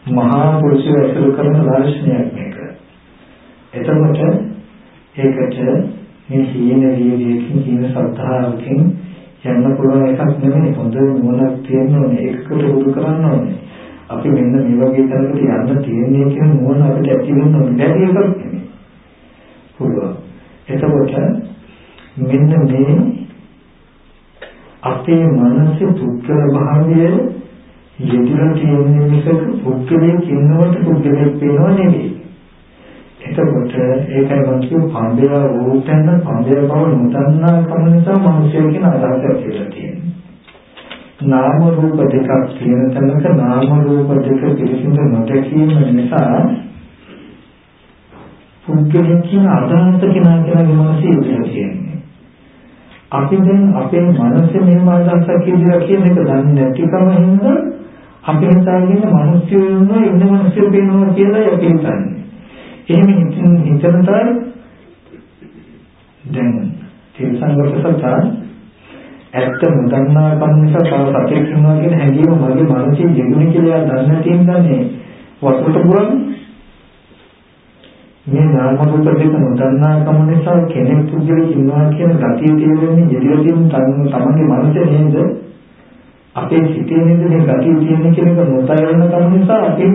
මහා පුරුෂය ඇසුරු කරන දර්ශනයක් මේක. එතකොට ඒකට මේ හීන වීර්යයෙන් හීන සද්ධාවකින් යන්න පුළුවන් එකක් නෙමෙයි හොඳ නුවණක් තියෙන්න ඕනේ ඒකකට උරු කරන්න ඕනේ. අපි මෙන්න මේ වගේ තැනකට යන්න තියෙන්නේ කියන නුවණ අපිට ඇති වෙන්න ඕනේ. බැරි එකක් නෙමෙයි. පුළුවන්. එතකොට මෙන්න මේ අපේ මනසේ පුද්ගල භාවය යෙදලා තියෙන මිසක පුද්ගලයෙක් ඉන්නවට පුද්ගලයෙක් වෙනව නෙවෙයි. එතකොට ඒකයි මම කියු පන්දය වූතන පන්දය බව නොදන්නා කම නිසා මිනිස්සු කියන අදහසක් කියලා තියෙනවා. නාම රූප දෙකක් තියෙන තැනක නාම රූප දෙක පිළිසිඳ නොදැකීම නිසා පුද්ගලයෙක් කියන අදහස කෙනා කියන විමර්ශය ඉඳලා තියෙන්නේ. අපි දැන් අපේ මනසේ මෙහෙම අදහසක් කියලා කියන එක දන්නේ නැතිකම හින්දා අපි හිතාගෙන මිනිස්සු ඉන්නවා ඉන්න මිනිස්සු පේනවා කියලා අපි හිතන්නේ. එහෙම හිතින් හිතන තරම් දැන් තිරසංගත සත්‍ය ඇත්ත නොදන්නා කම නිසා තව සතෙක් ඉන්නවා කියන හැඟීම මගේ මනසේ ජීුණේ කියලා දන්නේ නැති හින්දා මේ වතුරට පුරන්නේ මේ නාම රූප දෙක නොදන්නා කම නිසා කෙනෙක් පුද්ගලෙක් ඉන්නවා කියන ගතිය තියෙන්නේ යෙදිලා තියෙන තමන්ගේ මනසේ නේද? අපේ සිතේ නේද මේ ගතිය තියෙන කියන එක නොතයන කම නිසා අපි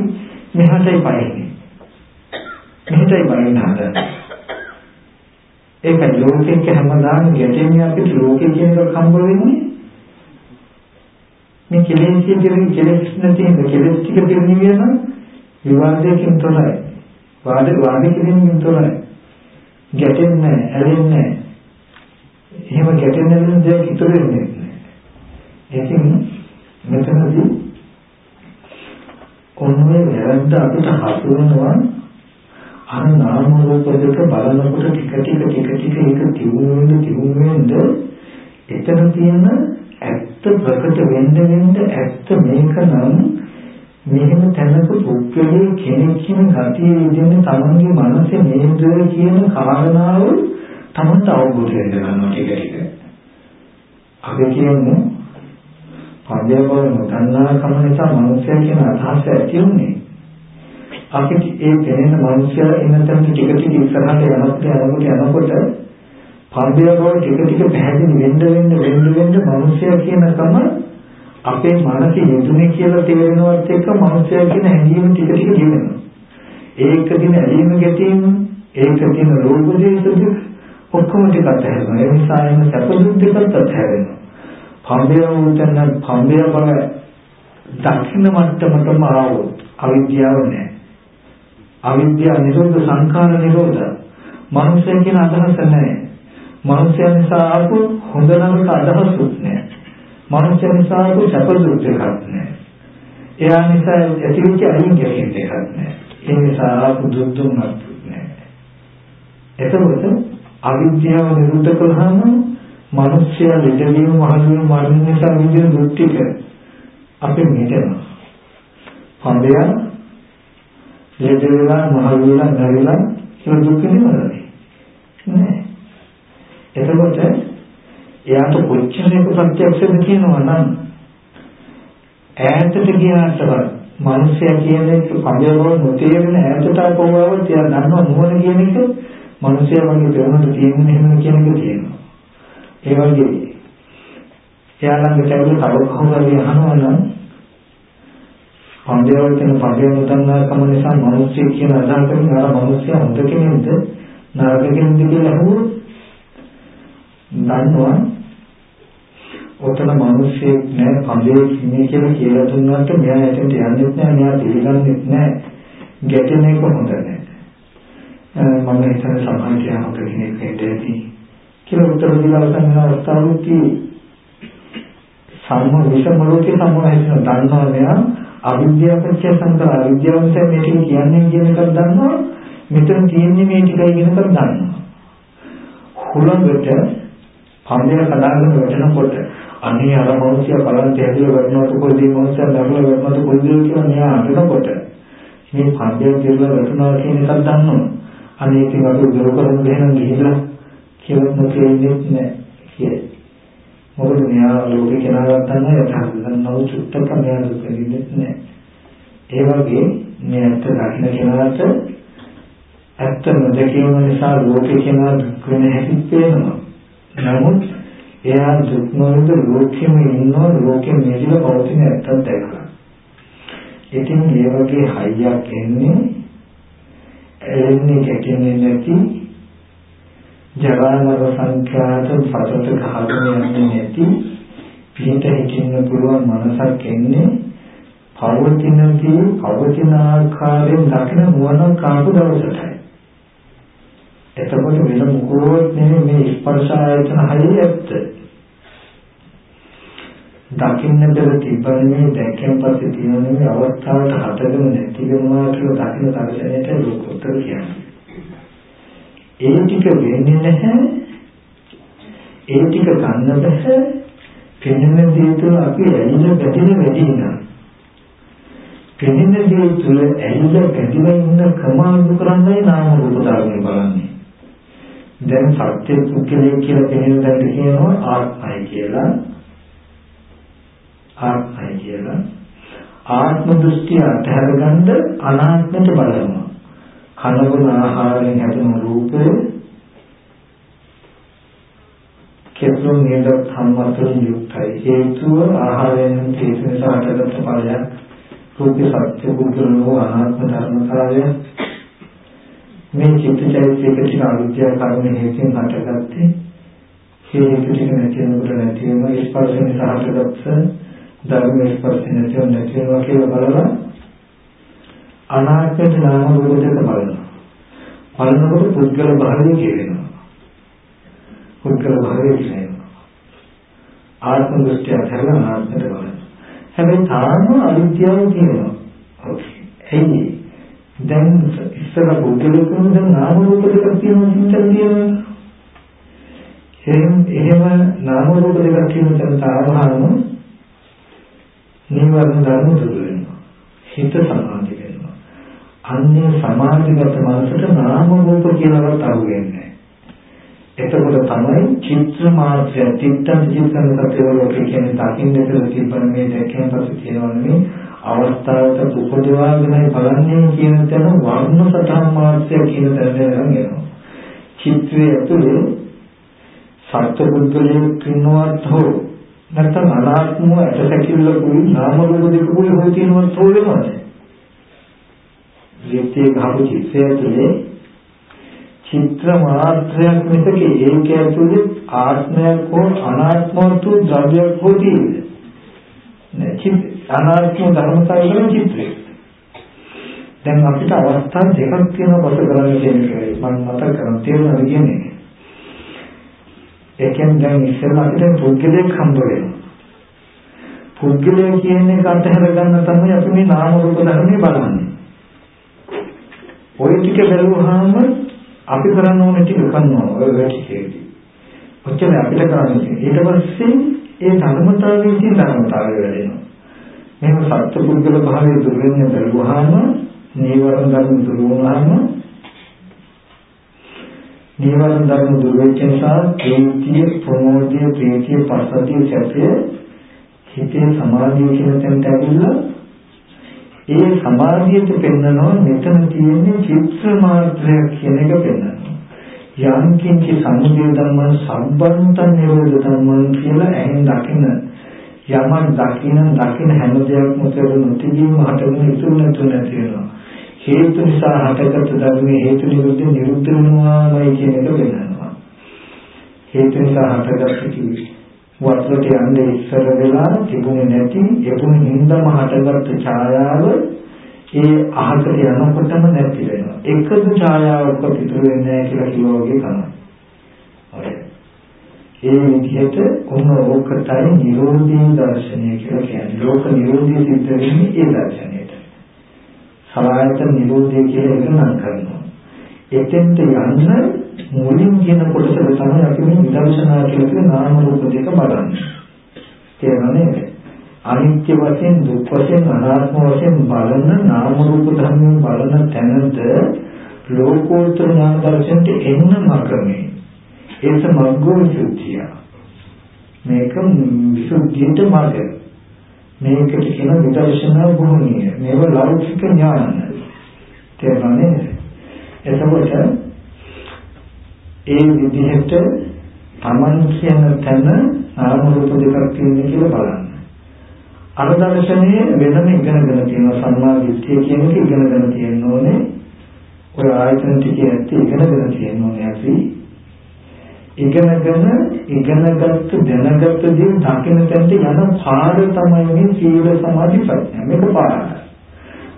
මෙහාටයි පයින්නේ. මෙහෙටයි පයින්න හදන්නේ. ඒක ලෝකෙක හැමදාම ගැටෙන්නේ අපිට ලෝකෙ කියන එක හම්බ වෙන්නේ. මේ කෙලෙස් කියන කෙලෙස් නැති කෙලෙස් ටික පිරිනිවියන විවාදයකින් තොරයි. වාද වාද කිරීමකින් තොරයි. ගැටෙන්නේ නැහැ, ඇලෙන්නේ නැහැ. එහෙම ගැටෙන්නේ නැති දෙයක් ඉතුරු වෙන්නේ නැහැ. ඒකෙන් මෙතනදී ඔන්නේ වැරද්ද අපිට හසු වෙනවා අර නාම රූප දෙක බලනකොට ටික ටික ටික ටික ඒක තියුණු වෙන තියුණු වෙන එතන තියෙන ඇත්ත ප්‍රකට වෙන්න වෙන්න ඇත්ත මේක නම් මෙහෙම තැනක පුද්ගලයේ කෙනෙක් කියන ගතිය ඉදෙන්නේ තමන්ගේ මනසේ නේද කියන කාරණාව තමන්ට අවබෝධ වෙන්න ගන්නවා ටික ටික. අපි කියන්නේ පදේව නොදන්නා කම නිසා මනුස්සය කියන අදහස ඇති උනේ. අපිට ඒ දැනෙන මනුස්සය එනතන ටික ටික ඉස්සරහට යනකොට යනකොට යනකොට පදේව ටික ටික පැහැදිලි වෙන්න වෙන්න වෙන්න වෙන්න මනුස්සය කියන කම අපේ මනසේ යෙදුනේ කියලා තේරෙනවත් එක්ක මනුස්සයා කියන හැඟීම ටික ටික ගෙවෙනවා. ඒක දින ඇලීම ගැටීම, ඒක දින රෝග දේශක ඔක්කොම ටික අතහැරෙනවා. ඒ නිසා එන සැප දුක් දෙකත් අතහැරෙනවා. පම්බය උතන පම්බය බව දක්ෂින මට්ටමටම ආවොත් අවිද්‍යාව නැහැ. අවිද්‍යාව නිරෝධ සංඛාර නිරෝධ. මනුස්සය කියන අදහස නැහැ. මනුස්සය නිසා ආපු හොඳ නරක අදහසුත් නැහැ. මනුෂ්‍ය නිසා සැප දුක් දෙකක් නැහැ. එයා නිසා ඇතිවෙච්ච අයින් ගැටීම් දෙකක් නැහැ. ඒ නිසා ආපු දුක් දුන්නත් නැහැ. එතකොට අවිද්‍යාව නිරුද්ධ කළාම මනුෂ්‍ය ලෙඩවීම මහලුවීම මරණ නිසා විඳින දුක් ටික අපි මිදෙනවා. පඹය ලෙඩ වෙලා මහලු වෙලා නැරිලා ඒක දුක් නෙමෙයි. නෑ. එතකොට එයාට කොච්චරක ප්‍රත්‍යක්ෂද කියනවා නම් ඈතට ගියාටවත් මිනිසයා කියන එක පදවව නොතේරෙන ඈතට කොහොමවත් එයා දන්නව නුවණ කියන එක මිනිසයා වගේ පෙරුණට තියෙන එහෙම කියන එක තියෙනවා. ඒ වගේ එයා ළඟ කැවිලි තව කවුරුහරි අහනවා නම් පදවව කියන පදව නොදන්නා කම නිසා මිනිස්සෙක් කියන අදහසකින් අර මිනිසයා හොඳ කෙනෙක්ද නරක කෙනෙක්ද කියලා අහුවොත් දන්නවා ඔතන මිනිස්සෙක් නෑ පදේ ඉන්නේ කියලා කියලා දුන්නාට මෙයා එතනට යන්නෙත් නෑ මෙයා පිළිගන්නෙත් නෑ. ගැටෙන එක හොඳ නෑ මම හිතන සමාජය හොඳ කෙනෙක් හිටියදී කියලා උත්තර දීලා අවසන් අවස්ථාවේදී සම්ම විෂම ලෝකේ සම්මෝහයෙන් දන්නවා මෙයා අවිද්‍යාව පත්‍ය සංකල්ප අවිද්‍යාව නිසා මේ ටික කියන්නේ කියන එකක් දන්නවා. මෙතන තියෙන්නේ මේ ටිකයි කියන එකක් දන්නවා. හුලඟට පන්දර කඩාගෙන වැටෙනකොට අනේ අර මොහොතිය බලන් තැහැදිලා වැටෙනකොට කොයිදී මොහොතිය නරලා වැටෙනකොට කොයිදී කියලා මෙයා අඬනකොට මේ පන්දර කියලා වැටෙනවා කියන එකක් දන්නවා. අනේ ඉතින් අපි උදව් කරමු දෙහනම් ගිහිල්ලා කියලා නොකියෙන්නේ නැහැ කියේ. මොකද මෙයා ලෝකේ කෙනා ගන්න යථාර්ථ චුට්ටක මෙයා දුක විඳින්නේ නැහැ. ඒ වගේ මේ ඇත්ත දකින්න කෙනාට ඇත්ත නොදකීම නිසා ලෝකේ කෙනා දුක් වෙන හැටි පේනවා. නමුත් එයා දුක් නොවිඳ ලෝකෙම ඉන්නවා ලෝකෙම නිදිලා පවතින ඇත්තක් දැකලා. ඉතින් මේ වගේ හයියක් එන්නේ එන්නේ ගැටෙන්නේ නැති ජරා මරණ සංඛ්‍යාත සතත ගහගෙන යන්නේ නැති පිට හිටින්න පුළුවන් මනසක් එන්නේ පවතින දේ පවතින ආකාරයෙන් දකින නුවණ කාපු දවසටයි. එතකොට වෙන මොකෝත් නෙමෙයි මේ ස්පර්ශ ආයතන හරිය ඇත්ත. දකින්න බැල තිබන්නේ දැක්කන් පස්සේ තියෙන මේ අවස්ථාවට හටගෙන නැති වෙනවා කියලා දකින්න දර්ශනයට ලෝකෝත්තර කියන්නේ. ඒ ටික වෙන්නේ නැහැ. ඒ ටික ගන්න බෑ. පෙනෙන දේ තුළ අපි ඇලිලා ගැටෙන වැඩි නම් පෙනෙන දේ තුළ ඇලිලා ගැටිලා ඉන්න ක්‍රමාන්තු කරන්නේ නාම රූප ධර්මය බලන්නේ. දැන් සත්‍ය පුද්ගලයෙක් කියලා පෙනෙන දෙයට කියනවා ආත්මයි කියලා. ආත්මයි කියලා. ආත්ම දෘෂ්ටිය අත්හැරගන්න අනාත්මයට බලනවා. කනබුන ආහාරයෙන් හැදෙන රූපය කෙතුම් නේද සම්මතයෙන් යුක්තයි. හේතුව ආහාරයෙන් හේතු නිසා හටගත් ඵලයක් රූප සත්‍ය පුද්ගලෝ අනාත්ම ධර්මතාවය මේ චිත්තචෛතසික ටික අවිද්‍යා කර්ම හේතුන් හටගත්තේ ඒ හේතු ටික නැති වෙනකොට නැති වෙනවා ස්පර්ශ නිසා හටගත්ත ධර්ම ස්පර්ශ නැති වෙන නැති වෙනවා කියලා බලලා අනාත්මයට නාම රූප දෙක බලනවා බලනකොට පුද්ගල භාවය කියවෙනවා පුද්ගල භාවය කියනවා ආත්ම දෘෂ්ටිය කරලා අනාත්මයට බලනවා හැබැයි තාම අවිද්‍යාව තියෙනවා. ඇයි? දැන් ඉස්සර බුද්ධලෝකෙම දැන් නාම රූප දෙකක් තියෙනවා සිතන තියෙනවා. එහෙම එහෙම නාම රූප දෙකක් තියෙන තැන තාවහම නිවර්ණ ධර්ම දුර වෙනවා. හිත සමාධි වෙනවා. අන්නේ සමාධිගත මනසට නාම රූප කියලාවත් අහුවෙන්නේ එතකොට තමයි චිත්‍ර මාත්‍ය චිත්තං චිත්තං සත්‍යවලෝක කියන්නේ දකින්න කියලා තිබ්බන මේ දැකීම පස්සේ තියෙනවනේ අවස්ථාවට උපදවාගෙනයි බලන්නේ කියන තැන වර්ණ සතහන් මාත්‍ය කියන තැන යනවා. චිත්‍රයේ ඇතුලේ සත්පුද්ගලයෙක් ඉන්නවත් හෝ නැත්නම් අනාත්මව ඇටසැකිල්ලකුයි නාම රූප දෙකකුයි හොය තියෙනවත් හෝ වෙනවද? විත්‍ය ගහපු චිත්‍රය ඇතුලේ චිත්‍ර මාත්‍රයක් මිසක ඒක ඇතුලේ ආත්මයක් හෝ අනාත්මතු ද්‍රව්‍යයක් හෝ තියෙන්නේ නැහැ. අනාත්ම ධර්මතාවය කියන චිත්‍රය. දැන් අපිට අවස්ථා දෙකක් තියෙනවා බස කරන්න කියන එකයි මම මතක කරන් තේරුණාද කියන්නේ. ඒ කියන්නේ දැන් ඉස්සෙල්ලා අපිට පුද්ගලයෙක් හම්බ වෙනවා. පුද්ගලය කියන එක අතහැර ගන්න තමයි අපි මේ නාම රූප ධර්මයේ බලන්නේ. ওই ටික බැලුවාම අපි කරන්න ඕනේ ටික කරනවා ඔය වැටිකේදී. ඔච්චර අපිට කරන්නේ. ඊට පස්සේ ඒ ධර්මතාවයේ තියෙන ධර්මතාවය වැඩෙනවා. මේක සත්පුද්ගල භාවයේ දුර වෙන බැලුවාම නීවරණ ධර්ම දුර වුණාම නීවරණ ධර්ම දුර වෙච්ච නිසා ප්‍රීතිය, ප්‍රමෝදය, ප්‍රීතිය, පස්සතිය, සැපය හිතේ සමාධිය කියන තැනට ඇවිල්ලා ඒ සමාධියට පෙන්නනවා මෙතන තියෙන්නේ චිත්‍ර මාත්‍රයක් කියන එක පෙන්නනවා. යම් කිංචි සමුදය ධම්මං සම්බන්තං නිරෝධ ධම්මං කියලා ඇහෙන් දකින යමක් දකින දකින හැම දෙයක්ම කෙරෙන නොතිබීම හටගෙන ඉතුරු නැතු නැති වෙනවා. හේතු නිසා හටගත් ධර්මයේ හේතු නිරුද්ධ නිරුද්ධ වෙනවාමයි කියන එක පෙන්නනවා හේතු නිසා හටගත් කිවි වතුරට යන්නේ ඉස්සර වෙලා තිබුණේ නැති එතුණු හින්දාම හටගත්තු ඡායාව ඒ අහකට යනකොටම නැති වෙනවා. එකදු ඡායාවක් පිටු වෙන්නේ නැහැ කියලා කිව්වා වගේ තමයි. ඒ විදිහට කොහොම ඕකටයි නිරෝධී දර්ශනය කියලා කියන්නේ. ලෝක නිරෝධී සිද්ධ වෙන්නේ ඒ දර්ශනයට. සලායත නිරෝධය කියලා එක නම් කරනවා. එතෙන්ට යන්න මුලින් කියන කොටස තමයි අපි මේ විදර්ශනා කියලා කියන නාම රූප දෙක බලන්නේ. තේරෙනවද? අනිත්‍ය වශයෙන් දුක් වශයෙන් අනාත්ම වශයෙන් බලන නාම රූප ධර්මයන් බලන තැනද ලෝකෝත්තර ඥාන දර්ශනට එන්න මකමේ. ඒස මග්ගෝ විසුද්ධිය. මේක විසුද්ධියට මාර්ගය. මේකට කියන විදර්ශනා භූමිය. මේව ලෞකික ඥාන. තේරෙනවද? එතකොට ඒ විදිහට Taman කියන තැන නාම රූප දෙකක් තියෙන කියලා බලන්න. අර දර්ශනයේ වෙනම ඉගෙනගෙන තියෙනවා සම්මා දිට්ඨිය කියන එක ඉගෙනගෙන තියෙන්න ඕනේ. ඔය ආයතන ටිකේ ඇත්ත ඉගෙනගෙන තියෙන්න ඕනේ අපි. ඉගෙනගෙන ඉගෙනගත්ත දැනගත්ත දේ දකින්න තැනට යන පාර තමයි මේ සීල සමාධි ප්‍රඥා. මේක පාරයි.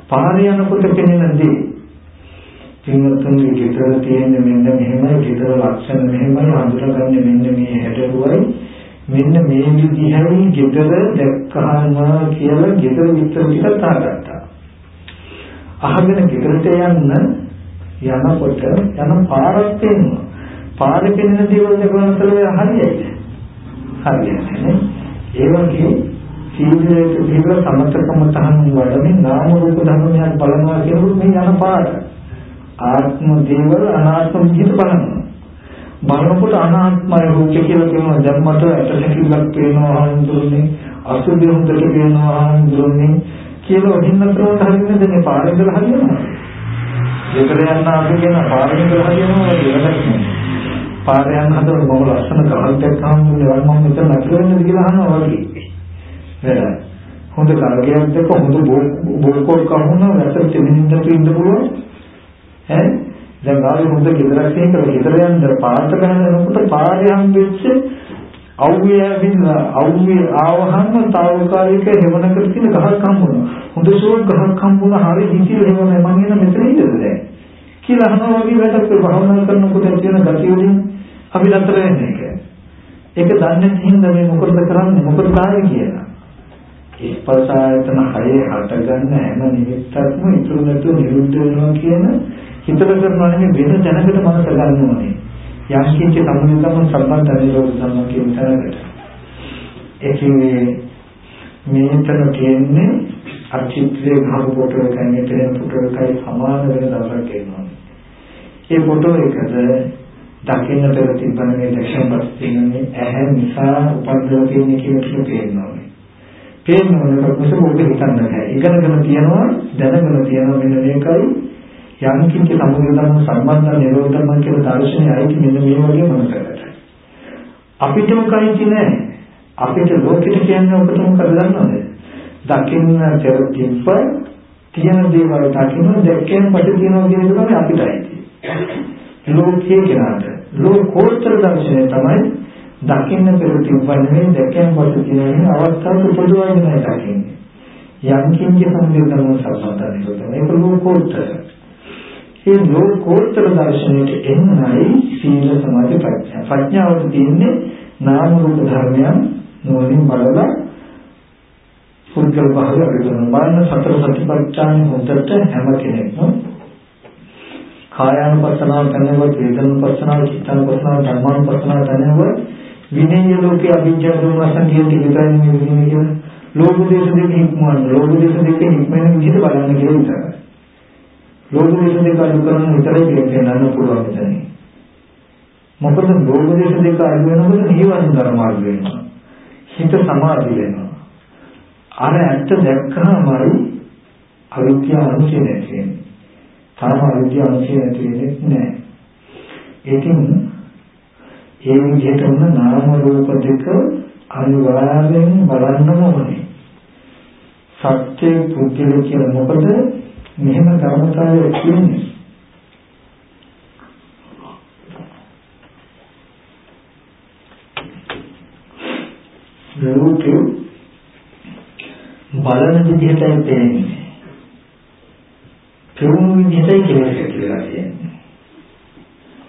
පාර යනකොට පෙනෙන දේ. පින්වත්තුන්ගේ ගෙදර තියෙන මෙන්න මෙහෙමයි ගෙදර ලක්ෂණ මෙහෙමයි හඳුනගන්නේ මෙන්න මේ හැඩරුවයි. මෙන්න මේ විදිහයි ගෙදර දැක්කහම කියලා ගෙදර විතර ටිකක් අහගත්තා අහගෙන ගෙදරට යන්න යනකොට යන පාරක් තියෙනවා පාරේ පෙනෙන දේවල් දෙකවන්තර හරියයිද? හරියන්නේ ඒ වගේ සීලයේ තිබෙන සමතකම තහනම් වඩමින් නාම රූප ධර්මයන් බලනවා කියනකොට මේ යන පාර ආත්ම දේවල් අනාත්ම විදිහට බලනවා. බලනකොට අනාත්මය රූපය කියලා කියනවා. දැන් මට ඇටසැකිල්ලක් පේනවා හඳුන්නේ අසුභය හොඳට පේනවා හඳුන්නේ කියලා ඔහින්නතරවට හරියන්නේ මේ පාරේ ඉඳලා හරියනවා. ඒකට යන්න අපි කියන පාරේ ඉඳලා හරියනවා කියලා පාර යන හදන මම ලස්සන කරන්ටක් හම්බුනේ වල් මම මෙතන නැති වෙන්නද කියලා අහනවා වගේ. නේද? හොඳ කරගයක් දෙක හොඳ බෝල්කෝල් කමුණ වැසට දෙමින්දට ඉන්න පුළුවන්. ඈ දැන් ගාවේ හොඳ ගෙදරක් තියෙනවා ගෙදර යන්න පාට ගන්න යනකොට පාරේ හම්බෙච්ච අවුවේ ඇවිල්ලා අවුවේ ආවහම తాවකාලික හෙවණකට තියෙන ගහක් හම්බුණා. හොඳ ෂෝක් ගහක් හම්බුණා හරිය හිතිය හෙවණ මම එන මෙතන ඉඳලා දැන්. කියලා අහනවා වගේ වැඩක් භාවනා කරනකොට ඇති වෙන ගතිය වලින් අපි නතර වෙන්නේ ඒක. ඒක දන්නේ හින්දා මේ මොකද කරන්නේ මොකද කාර්ය කියලා. ස්පර්ශ ආයතන හයේ හටගන්න හැම නිමිත්තක්ම ඉතුරු නැතුව නිරුද්ධ වෙනවා කියන හිතට කරනවා නෙමෙයි වෙන දැනකට මනස ගන්න ඕනේ. යම් කිසි සම්මුතිකම සම්බන්ධ නිරෝධ සම්ම කියන තැනකට. ඒකේ මේතන කියන්නේ අචිත්‍රයේ ගහපු ෆොටෝ එකයි මෙතන ෆොටෝ එකයි සමාන වෙන දවසක් එනවා. ඒ ෆොටෝ එකද දකින්න පෙර තිබෙන මේ දැක්ෂණපත් තියෙන්නේ ඇහැ නිසා උපද්දව තියෙන කියන එක පේනවා. පේනවනකොට මොකද ඔබ හිතන්න බෑ. ඉගෙනගෙන තියනවා දැනගෙන තියනවා මෙන්න මේකයි යම් කිසි සමුදයන් සම්බන්ධ නිරෝධම කියලා දර්ශනය අයිති මෙන්න මේ වගේ මොනකටද. අපිට මොකයි නෑ. අපිට ලෝකෙට කියන්නේ ඔබට මොකද දන්නවද? දකින්න පෙර තිබ්බ තියෙන දේවල් දකින්න දැක්කෙන් පස්සේ තියෙනවා කියන එක තමයි අපිට අයිති. ලෝකයේ කෙනාට ලෝකෝත්තර දර්ශනය තමයි දකින්න පෙර තිබ්බන්නේ දැකයන් කොට කියන අවස්ථාව උපදවන්නේ දකින්නේ. යම් කිංච සම්බන්ධව සම්බන්ධයි තමයි ඒක ලෝකෝත්තර. ඒ ලෝකෝත්තර දර්ශනයට එන්නයි සීල සමාධි ප්‍රඥා. ප්‍රඥාවට තියෙන්නේ නාම රූප ධර්මයන් නොවලින් බලලා පුද්ගල භාවය අරිදන බලන සතර සතිපට්ඨාන හොඳට හැම කෙනෙක්ම කායානුපස්සනාව තනවුවත් වේදනානුපස්සනාව චිත්තානුපස්සනාව ධර්මානුපස්සනාව තනවුවත් විනය ලෝකයේ අභිජ්ජා දුමසන් කියන ටික විතරයි මේ විදිහේ කියන ලෝභ දේශ දෙක හික්මවන්න ලෝභ දේශ දෙක හික්මන විදිහට බලන්න කියලා විතරයි. ලෝභ දේශ දෙක අඩු කරන විතරයි කියන්න පුළුවන් මෙතන. මොකද ලෝභ දේශ දෙක අඩු වෙනකොට නිවන ධර්ම අඩු වෙනවා. හිත සමාධි වෙනවා. අර ඇත්ත දැක්කමයි අවිද්‍යාව අනුසය නැති වෙන්නේ. තාම අවිද්‍ය අංශය නැති වෙන්නේ නැහැ. ඒකෙන් ඒ විදිහටම නාම රූප දෙක අනිවාර්යෙන් බලන්නම ඕනේ. සත්‍ය පුද්ගල කියලා මොකද මෙහෙම ධර්මතාවය කියන්නේ. රූපේ බලන විදිහටයි පේන්නේ. පෙරුණු විදිහටයි කෙලෙස් කියලා කියන්නේ.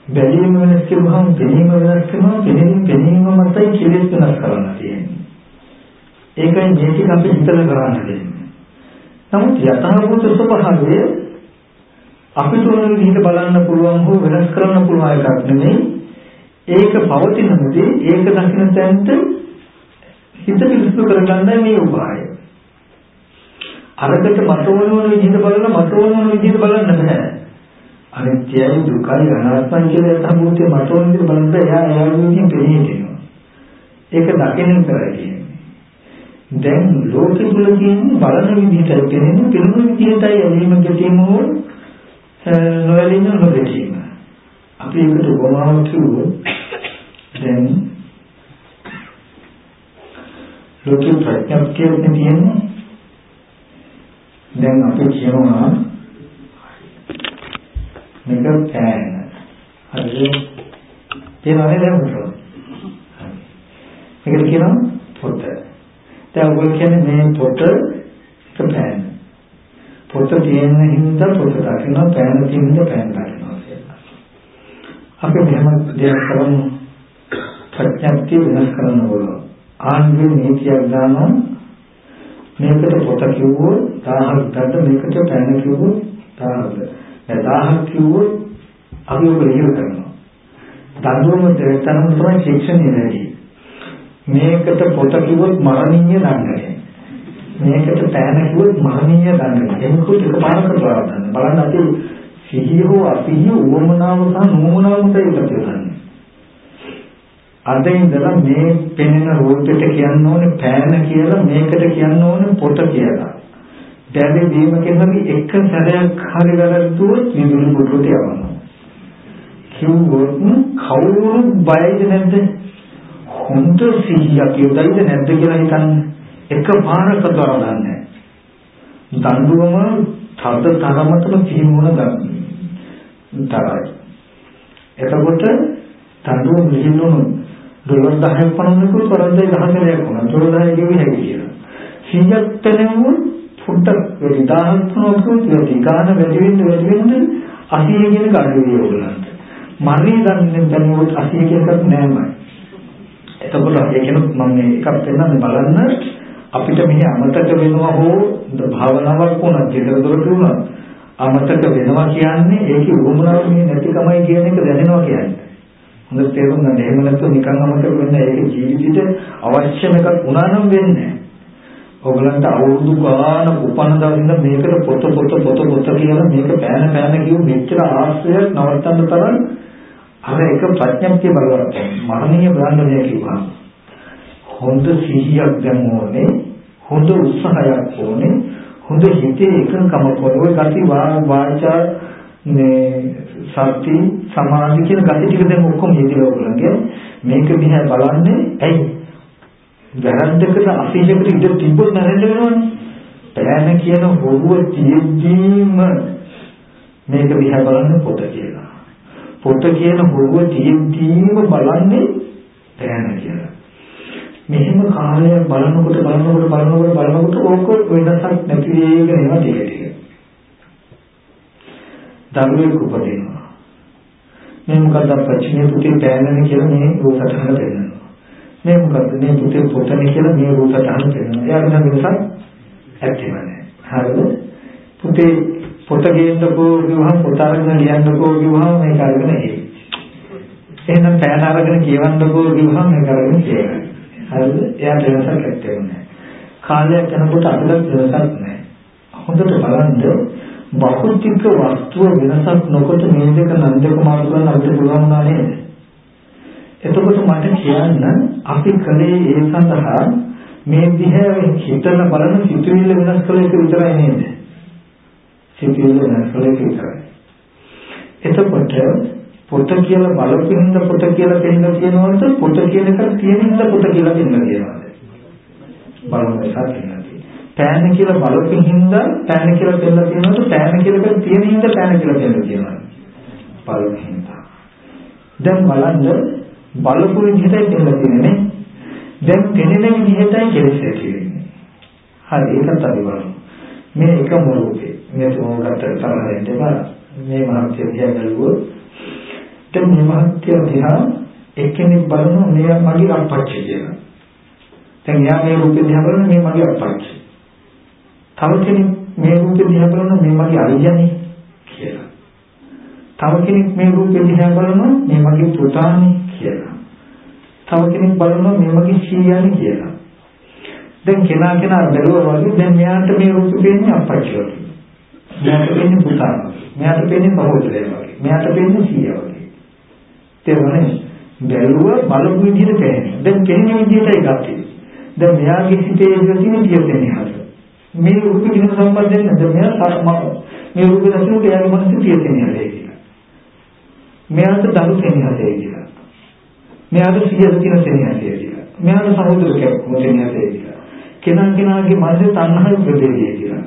බැලීම වෙනස් කරුවහම පෙනීම වෙනස් කරනවා පෙනීම පෙනීම මතයි කෙලෙස් වෙනස් කරන්න තියෙන්නේ. ඒකයි මේ ටික අපි හිතලා කරන්න දෙන්නේ. නමුත් යථාභූත ස්වභාවය අපිට ඕන විදිහට බලන්න පුළුවන් හෝ වෙනස් කරන්න පුළුවන් එකක් නෙමෙයි. ඒක පවතින මොදේ ඒක දකින්න තැනට හිත පිළිසු කරගන්නයි මේ උපාය. අරකට මට ඕන ඕන විදිහට බලලා මට ඕන ඕන විදිහට බලන්න බෑ. අනිත්‍යයි දුකයි අනාත්මයි කියලා සම්මුතිය මට ඕන විදිහට බලන්න එයා එයා විදිහින් පෙනී හිටිනවා. ඒක දකින්න කරයි කියන්නේ. දැන් ලෝකෙ තුල තියෙන බලන විදිහට පෙනෙන පෙනුන විදිහටයි ඇලීම ගැටීම හෝ නොඇලීම නොගැටීම. අපි ඒකට උපමාවක් කිව්වොත් දැන් ලෝකෙ ප්‍රඥප්තිය තියෙන්නේ දැන් අපි කියනවා මේක පෑන. හරිද? කියනවානේ දැන් උතන. මේකට කියනවා පොත. දැන් ඔය කියන්නේ මේ පොත එක පෑන. පොත තියෙන හින්දා පොත දකින්න පෑන තියෙන හින්දා පෑන දකින්නවා කියලා. අපි මෙහෙම දෙයක් කරමු. ප්‍රඥප්තිය වෙනස් කරන්න ඕන. ආන්ගේ නීතියක් දානවා මේකට පොත කිව්වොත් 1000ක් ගන්න මේකට පෑන කිව්වොත් 1000ක්. දැන් 1000ක් කිව්වොත් අපි ඔබ ඉහිර කරනවා. දඬුවම දෙතරම තමයි ශික්ෂණය වැඩි. මේකට පොත කිව්වොත් මරණීය දඬුවම. මේකට පෑන කිව්වොත් මරණීය දඬුවම. එනකොට එකපාරකට බලන්න. බලන්න අපි සිහිය හෝ අපිහිය උවමනාව සහ නුවමනාව මත එකතු කරන්නේ. අද ඉඳලා මේ පෙනෙන රූපෙට කියන්න ඕනේ පෑන කියලා මේකට කියන්න ඕනේ පොත කියලා. දැන් දීම කියන්නේ එක සැරයක් හරි වැරද්දුවොත් විදුලි පොතට යවනවා. කිව්වොත් කවුරුත් බයද නැද්ද? හොඳ සිහියක් යොදයිද නැද්ද කියලා හිතන්න. එක පාරක දරදන්නේ. දඬුවම තද තරමටම සිහිමුණ ගන්න. තරයි. එතකොට දඬුවම නිහිනුණු ඩොලර් 10ක් පනවනකොට වරද්දයි 10 සැරයක් වුණා. ඩොලර් 10 ගෙවි හැකි කියලා. 100ක් තැනෙවුවොත් පොඩ්ඩක් වැඩි 1000ක් වුණොත් වැඩි ගාන වැඩි වෙන්න වැඩි වෙන්න 80 කියන ගඩොල් වේවලන්ට. මරණය දන්නේ දැනුවොත් 80 කියන එකක් නෑමයි. එතකොට ඒ කියන මම මේ එකක් පෙන්නන්න බලන්න අපිට මෙහි අමතක වෙනවා හෝ භාවනාවක් වුණා, චේතන දොරට වුණා. අමතක වෙනවා කියන්නේ ඒකේ උරුමනාව මේ නැතිකමයි කියන එක දැනෙනවා කියන්නේ. හොඳට තේරුම් ගන්න. එහෙම නැත්නම් නිකන් අමතක වෙන්නේ ඒක ජීවිතේට අවශ්‍යම එකක් වුණා නම් වෙන්නේ ඔයගලන්ට අවුරුදු ගාන උපන්න දවසින්ද මේකට පොත පොත පොත පොත කියලා මේක පෑන පෑන කියු මෙච්චර ආශ්‍රයයක් නවත්තන්න තරම් අර එක ප්‍රඥප්තිය බලවත් මරණීය බ්‍රාහ්මණය කිව්වා. හොඳ සිහියක් දැන් ඕනේ. හොඳ උත්සාහයක් ඕනේ. හොඳ හිතේ එකඟකම පොරොවේ ගති වාචා මේ සති සමාධි කියන gati ටික දැන් ඔක්කොම යෙදිලා ඔයගොල්ලන්ගේ. මේක දිහා බලන්නේ ඇයි? වැරද්දකට අසීලකට ඉඳ තිබ්බොත් නැරෙන්න වෙනවනේ. පෑන කියන හොරුව තියෙද්දීම මේක දිහා බලන්නේ පොත කියලා. පොත කියන හොරුව තියෙද්දීම බලන්නේ පෑන කියලා. මෙහෙම කාලයක් බලනකොට බලනකොට බලනකොට බලනකොට ඕක වෙනසක් නැති වෙගෙන යනවා ටික ටික. දරුවෙක් උපදිනවා. මේ මොකද පච්චිනේ පුතේ පෑනනේ කියලා මේ රූපසටහන දෙන්නවා. මේ මොකද මේ පුතේ පොතනේ කියලා මේ රූපසටහන දෙන්නවා. එයාට නම් වෙනසක් ඇත්තෙම නැහැ. හරිද? පුතේ පොත ගේන්නකෝ කිව්වහම පොත අරගෙන ලියන්නකෝ කිව්වහම මේක අරගෙන එයි. එහෙනම් පෑන අරගෙන කියවන්නකෝ කිව්වහම මේක අරගෙන කියවයි. හරිද? එයාට වෙනසක් ඇත්තෙම නැහැ. කාලයක් යනකොට අපිට වෙනසක් නැහැ. හොඳට බලන්න භෞතික වස්තුව වෙනසක් නොකොට මේ දෙක නම් දෙක මාරු කරන්න අපිට පුළුවන් වුණා නේද? එතකොට මට කියන්න අපි කලේ ඒ සඳහා මේ දිහා හිතන බලන සිතුවිල්ල වෙනස් කළ එක විතරයි නේද? සිතුවිල්ල වෙනස් කළ එක විතරයි. එතකොට පොත කියලා බලපින්ද පොත කියලා දෙන්න කියනවද පොත කියන එක තියෙනින්ද පොත කියලා දෙන්න කියනවද? බලන්න සත්‍යයි. පෑන කියලා බලපින් හින්දා පෑන කියලා දෙන්න තියෙනවද පෑන කියලා තියෙන හින්දා පෑන කියලා දෙන්න තියෙනවා බලපින් හින්දා දැන් බලන්න බලපු විදිහටයි දෙන්න තියෙන්නේ දැන් පෙනෙන විදිහටයි කෙලෙස් ඇති වෙන්නේ හරි ඒකත් අපි බලමු මේ එක මොරුපේ මේ තෝරගත්ත තරහෙන් දෙපා මේ මහත්ය දිහා බැලුවොත් දැන් මේ මහත්ය දිහා එක්කෙනෙක් බලනවා මෙයා මගේ අපච්චි කියලා දැන් යා මේ රූපේ දිහා බලන මේ මගේ අපච්චි තව කෙනෙක් මේ රූපේ දිහා බලන මේ මගේ අයියානේ කියලා. තව කෙනෙක් මේ රූපේ දිහා බලන මේ මගේ පුතානේ කියලා. තව කෙනෙක් බලනවා මේ මගේ සීයානේ කියලා. දැන් කෙනා කෙනා බැලුවා වගේ දැන් මෙයාට මේ රූපේ පේන්නේ අපච්චි වගේ. මෙයාට පේන්නේ පුතා වගේ. මෙයාට පේන්නේ සහෝදරයා වගේ. මෙයාට පේන්නේ සීයා වගේ. තේරුණානේ? බැලුවා බලපු විදිහට පේන්නේ. දැන් පේන්නේ විදිහටයි ගත්තේ. දැන් මෙයාගේ සිතේ තියෙන දියතෙන්නේ හරියට. මේ රූප කිසිම සම්බන්ධයක් නැද්ද? මෙයා මේ රූප දැකනකොට එයාගේ මනසේ තියෙන්නේ නැහැ කියලා. මෙයාට දරු සෙනෙහසේ කියලා. මෙයාට සියද කියන සෙනෙහසේ කියලා. මෙයාට සහෝදරකයක් සෙනෙහසේ කියලා. කෙනා කෙනාගේ මනසේ තණ්හාව ප්‍රදේශය කියලා.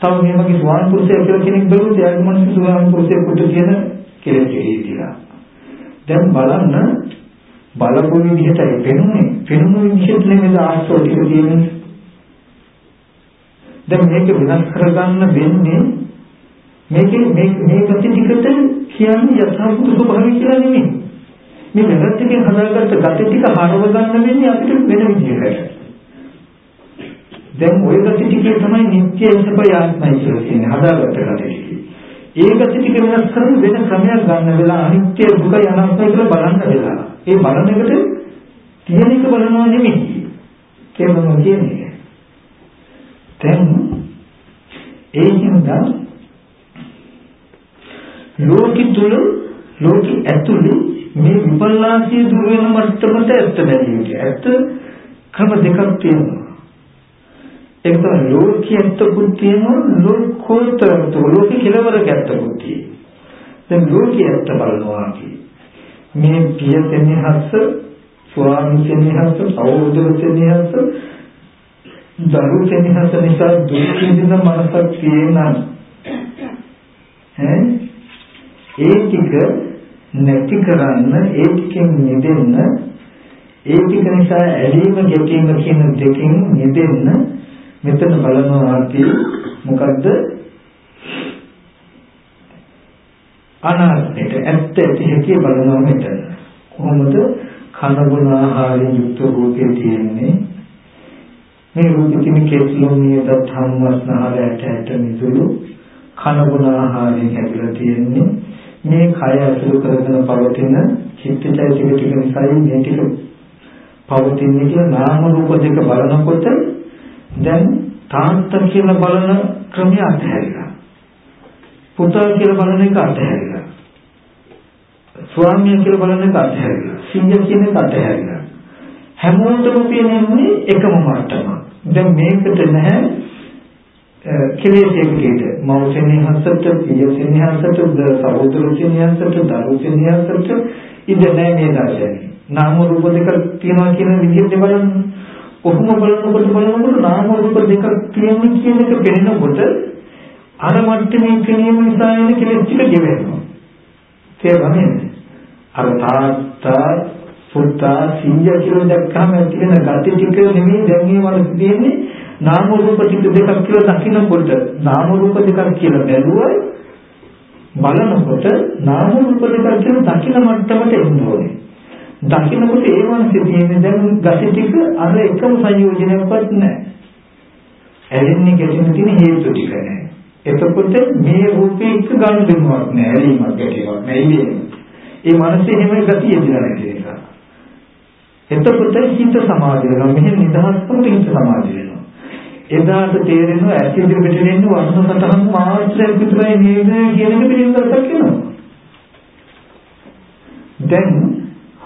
තව මේ වගේ ස්වාම පුරුෂය කියලා කෙනෙක් බැලුවොත් එයාගේ මනසේ ස්වාම පුරුෂය කොට කියන කෙලෙස් කියලා. දැන් බලන්න බලපු විදිහටයි පෙනුනේ. පෙනුන විදිහට නෙමෙයි ආශ්‍රව ටික තියෙන්නේ. දැන් මේක වෙනස් කරගන්න වෙන්නේ මේකේ මේ මේ gati ටිකට කියන්නේ යථාභූත ස්වභාවය කියලා නෙමෙයි. මේ වෙනත් එකෙන් හදාගත්ත gati ටික හරව ගන්න වෙන්නේ අපිට වෙන විදිහකට. දැන් ওই gati ටිකේ තමයි නිත්‍ය සපයාත්මයි කියලා කියන්නේ හදාගත්ත gati ටික. ඒ gati ටික වෙනස් කරන වෙන ක්‍රමයක් ගන්න වෙලා අනිත්‍ය දුක යනාත්මයි කියලා බලන්න වෙලා. ඒ බලන එකට තියෙන එක බලනවා නෙමෙයි. කියනවා කියන්නේ. දැන් ඒ හින්දා ලෝකෙ තුල ලෝකෙ ඇතුලේ මේ විපල්ලාසිය දුර වෙන මට්ටමට ඇත්ත බැලියට ඇත්ත ක්‍රම දෙකක් තියෙනවා. ඒක තමයි ලෝකියත්කුත් තියෙනවා ලෝකෝත්තරත් ලෝකෙ කෙලවරක ඇත්තකුත් තියෙනවා දැන් ලෝකියත්ත බලනවා මේ පිය සෙනෙහස ස්වාමි සෙනෙහස සහෝදර සෙනෙහස දරු සෙනෙහස නිසා දුක් විඳින මනසක් තියෙනවා ඈ? ඒ ටික නැති කරන්න ඒ ටිකෙන් මිදෙන්න ඒ ටික නිසා ඇලීම ගැටීම කියන දෙකෙන් මිදෙන්න මෙතන බලනවා අපි මොකද්ද? අනාත්මයට ඇත්ත ඇති හැටි බලනවා මෙතන. කොහොමද? කන බොන ආහාරයෙන් යුක්ත රූපේ තියෙන්නේ. මේ රූපෙ කිමි කෙස්ලොම් නියත ධම්මස්නහර ඇට ඇට මිදුළු කන බොන ආහාරයෙන් හැදලා තියෙන්නේ. මේ කය අසුර කරගෙන පවතින චිත්තචෛතසික ටික නිසායි මේ ටික පවතින්නේ කියලා නාම රූප දෙක බලනකොට දැන් තාත්තා කියලා බලන ක්‍රමය අත්හැරිලා. පුතා කියලා බලන එක අත්හැරිලා. ස්වාමියා කියලා බලන එක අත්හැරිලා. සිංහ කියන එක අත්හැරිලා. හැමෝටම පේන්නේ එකම මට්ටම දැන් මේකට නැහැ කෙලෙසෙකට මෞසෙනිය හසට පියසෙනිය හසට සහෝදරසෙනිය හසට දරුසෙනිය හසට ඉඳ නැහැ මේ දර්ශනේ. නාම රූප දෙක තියෙනවා කියන විදිහට බලන්න. කොහොම බලනකොට බලනකොට නාම රූප දෙක තියෙන කියන එක පෙනෙනකොට අර මට්ටමේ කෙනෙම නිසා එන කෙලෙස් ටික ගෙවෙනවා. තේරුණාද? අර තාත්තා පුතා සිංහ කියලා දැක්කම තියෙන gati ටික නෙමෙයි දැන් මේ වල තියෙන්නේ නාම රූප ටික දෙකක් කියලා දකිනකොට නාම රූප දෙකක් කියලා බැලුවයි බලනකොට නාම රූප දෙකක් කියලා දකින මට්ටමට එන්න ඕනේ. දකිනකොට ඒ වන්සේ තියෙන දැන් gati ටික අර එකම සංයෝජනයක්වත් නැහැ. ඇලෙන්නේ ගැටෙන්න තියෙන හේතු ටික නැහැ. එතකොට මේ රූපේ එක ගන්න දෙන්නවත් නැහැ. ඇලීමක් ගැටීමක් නැහැ. ඒ මනසේ හැම ගතිය දිලා නැති නිසා. එතකොට හිත සමාධි වෙනවා. මෙහෙම නිදහස් කරන හිත සමාධි වෙනවා. එදාට තේරෙනවා ඇස් ඉදිරියට දෙන්නේ වර්ණ සතහන් මාත්‍රයක් විතරයි නේද කියන එක පිළිගන්නක් වෙනවා. දැන්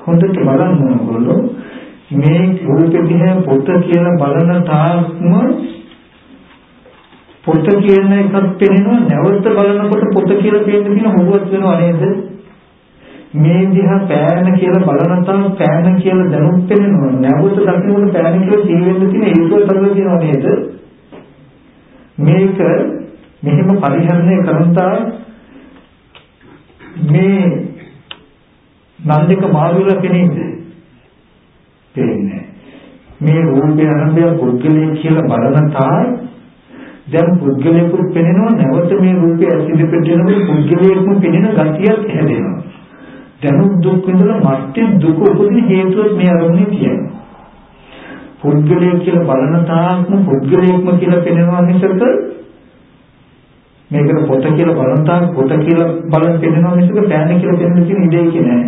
හොඳට බලන්න ඕනකොල්ලෝ මේ රූපෙ දිහා පොත කියලා බලන තාක්ම පොත කියන එකක් පේනවා නැවත බලනකොට පොත කියලා පේන්න තියෙන හොරුවක් වෙනව නේද? මේ දිහා පෑන කියලා බලන තාම පෑන කියලා දැනුම් පෙනෙනවා. නැවත දකින්නකොට පෑන කියලා තීවෙන්න තියෙන හේතුව තමයි කියනවා නේද? මේක මෙහෙම පරිහරණය කරන්තා මේ නන්දික මාළුල කෙනෙක්ද? දෙන්නේ. මේ රූපය අරඹය පුද්ගලයෙක් කියලා බලන තායි දැන් පුද්ගලයෙකුට පෙනෙනවා නැවත මේ රූපය ඇසිද පිටිනකොට පුද්ගලයෙක්ම පෙනෙන ගතියක් හැදෙනවා. දැනුත් දුක් විඳලා මත්තේ දුක උපදින හේතුවක් මේ අරමුණේ තියෙනවා. පුද්ගලයෙක් කියලා බලන තාක්ම පුද්ගලයෙක්ම කියලා පෙනෙනවා මිසක මේකට පොත කියලා බලන තාක් පොත කියලා බලන පෙනෙනවා මිසක පෑන කියලා පෙනෙන්න තියෙන ඉඩේ කිය නෑ.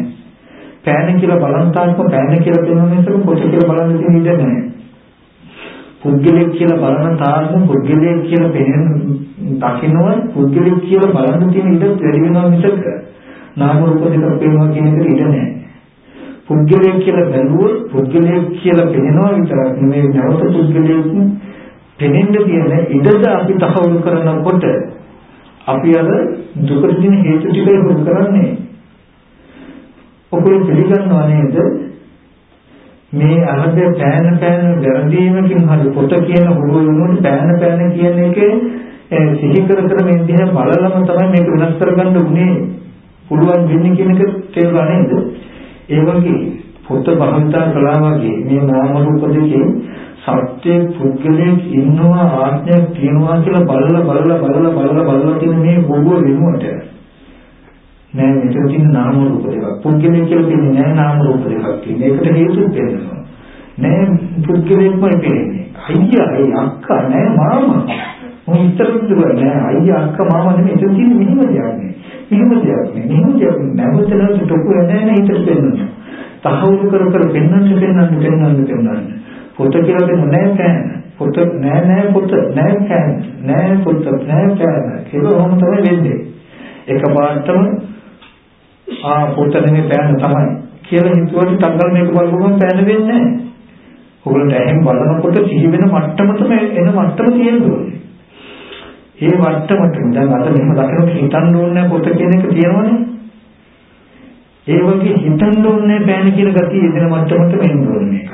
පෑන කියලා බලන තාක්ම පෑන කියලා පෙනෙනවා මිසක පොත කියලා බලන්න තියෙන ඉඩ නෑ. පුද්ගලයෙක් කියලා බලන තාක්ම පුද්ගලයෙක් කියලා පෙනෙන දකින්නවා පුද්ගලයෙක් කියලා බලන්න තියෙන ඉඩ වැඩි වෙනවා මිසක නාම රූප දෙක පේනවා කියන එකට ඉඩ නැහැ. පුද්ගලයෙක් කියලා බැලුවොත් පුද්ගලයෙක් කියලා පේනවා විතරක් නෙමෙයි නැවත පුද්ගලයෙක් පෙනෙන්න තියෙන ඉඩද අපි තහවුරු කරනකොට අපි අර දුකට තියෙන හේතු ටික හුරු කරන්නේ. ඔකේ පිළිගන්නවා නේද? මේ අහද පෑන පෑන වැරදීමකින් හරි පොත කියන හුරු වුණොත් පෑන පෑන කියන එකේ සිහි කර කර මේ දිහා බලලම තමයි මේක වෙනස් කරගන්න උනේ පුළුවන් වෙන්නේ කියන එක තේරුණා නේද? ඒ වගේ පොත භාවිතා කළා වගේ මේ නාම රූප දෙකේ සත්‍ය පුද්ගලයෙක් ඉන්නවා ආත්මයක් තියෙනවා කියලා බලලා බලලා බලලා බලලා බලලා තියෙන මේ බොරුව වෙනුවට නෑ මෙතන තියෙන නාම රූප දෙකක් පුද්ගලයෙක් කියලා කියන්නේ නෑ නාම රූප දෙකක් තියෙන. ඒකට හේතුත් වෙනවා. නෑ පුද්ගලයෙක්මයි පේන්නේ. අයියා ඒ අක්කා නෑ මාමා. මොන් ඉතරත් නෑ අයියා අක්කා මාමා නෙමෙයි එතන තියෙන මෙහෙම දෙයක් නේ. මෙහෙම දෙයක් නේ. මෙහෙම දෙයක් නැවත නැවත ටොකු නෑ නෑ හිතට පෙන්වනවා. තහවුරු කර කර පෙන්වන්න පෙන්වන්න පෙන්වන්න පෙන්වන්න. පොත කියලා දෙන්න නෑ කෑන. පොත නෑ නෑ පොත නෑ කෑන. නෑ පොත නෑ කෑන. ඒක ඔහොම තමයි වෙන්නේ. එකපාරටම ආ පොත නෙමෙයි පෑන තමයි කියලා හිතුවට තංගල් මේක බලපුවම පෑන වෙන්නේ නෑ. ඔයගොල්ලන්ට ඇහෙන් බලනකොට සිහි වෙන මට්ටමටම එන මට්ටම තියෙනවා. ඒ මට්ටමට දැන් අද මෙහෙම දකිනකොට හිතන්න ඕනේ පොත කියන එක තියෙනවනේ. ඒ වගේ හිතන්න ඕනේ බෑන කියන ගතිය එදෙන මට්ටමට වෙන්න ඕනේ මේක.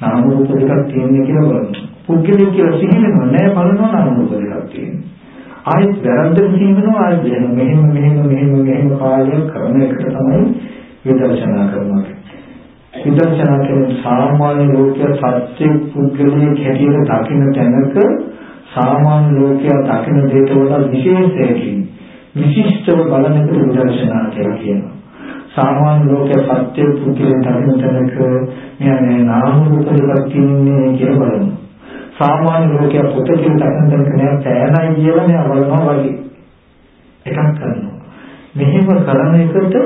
නාම රූප දෙකක් තියෙන්නේ කියලා බලන්න. පුද්ගලික කියලා සිහි වෙනවා නෑ බලනවා නාම රූප දෙකක් තියෙන්නේ. ආයෙත් වැරද්දට සිහි වෙනවා ආයෙත් මෙහෙම මෙහෙම මෙහෙම මෙහෙම කාලයක් කරන එකට තමයි විදර්ශනා කරනවා. විදර්ශනා කියන්නේ සාමාන්‍ය ලෝකයේ සත්‍ය පුද්ගලයේ හැටියට දකින්න තැනක සාමාන්‍ය ලෝකයා දකින දේට වඩා විශේෂයකින් විශිෂ්ටව බලන එකට විදර්ශනා කියලා කියනවා. සාමාන්‍ය ලෝකයේ සත්‍ය පුද්ගලයන් දකින තැනක මෙයනේ නාම රූප දෙකක් තියෙන්නේ කියලා බලනවා. සාමාන්‍ය ලෝකයේ පොත කියලා දකින තැනක නෑ පෑනයි කියලා නෑ බලනවා වගේ. එකක් කරනවා. මෙහෙම කරන එකට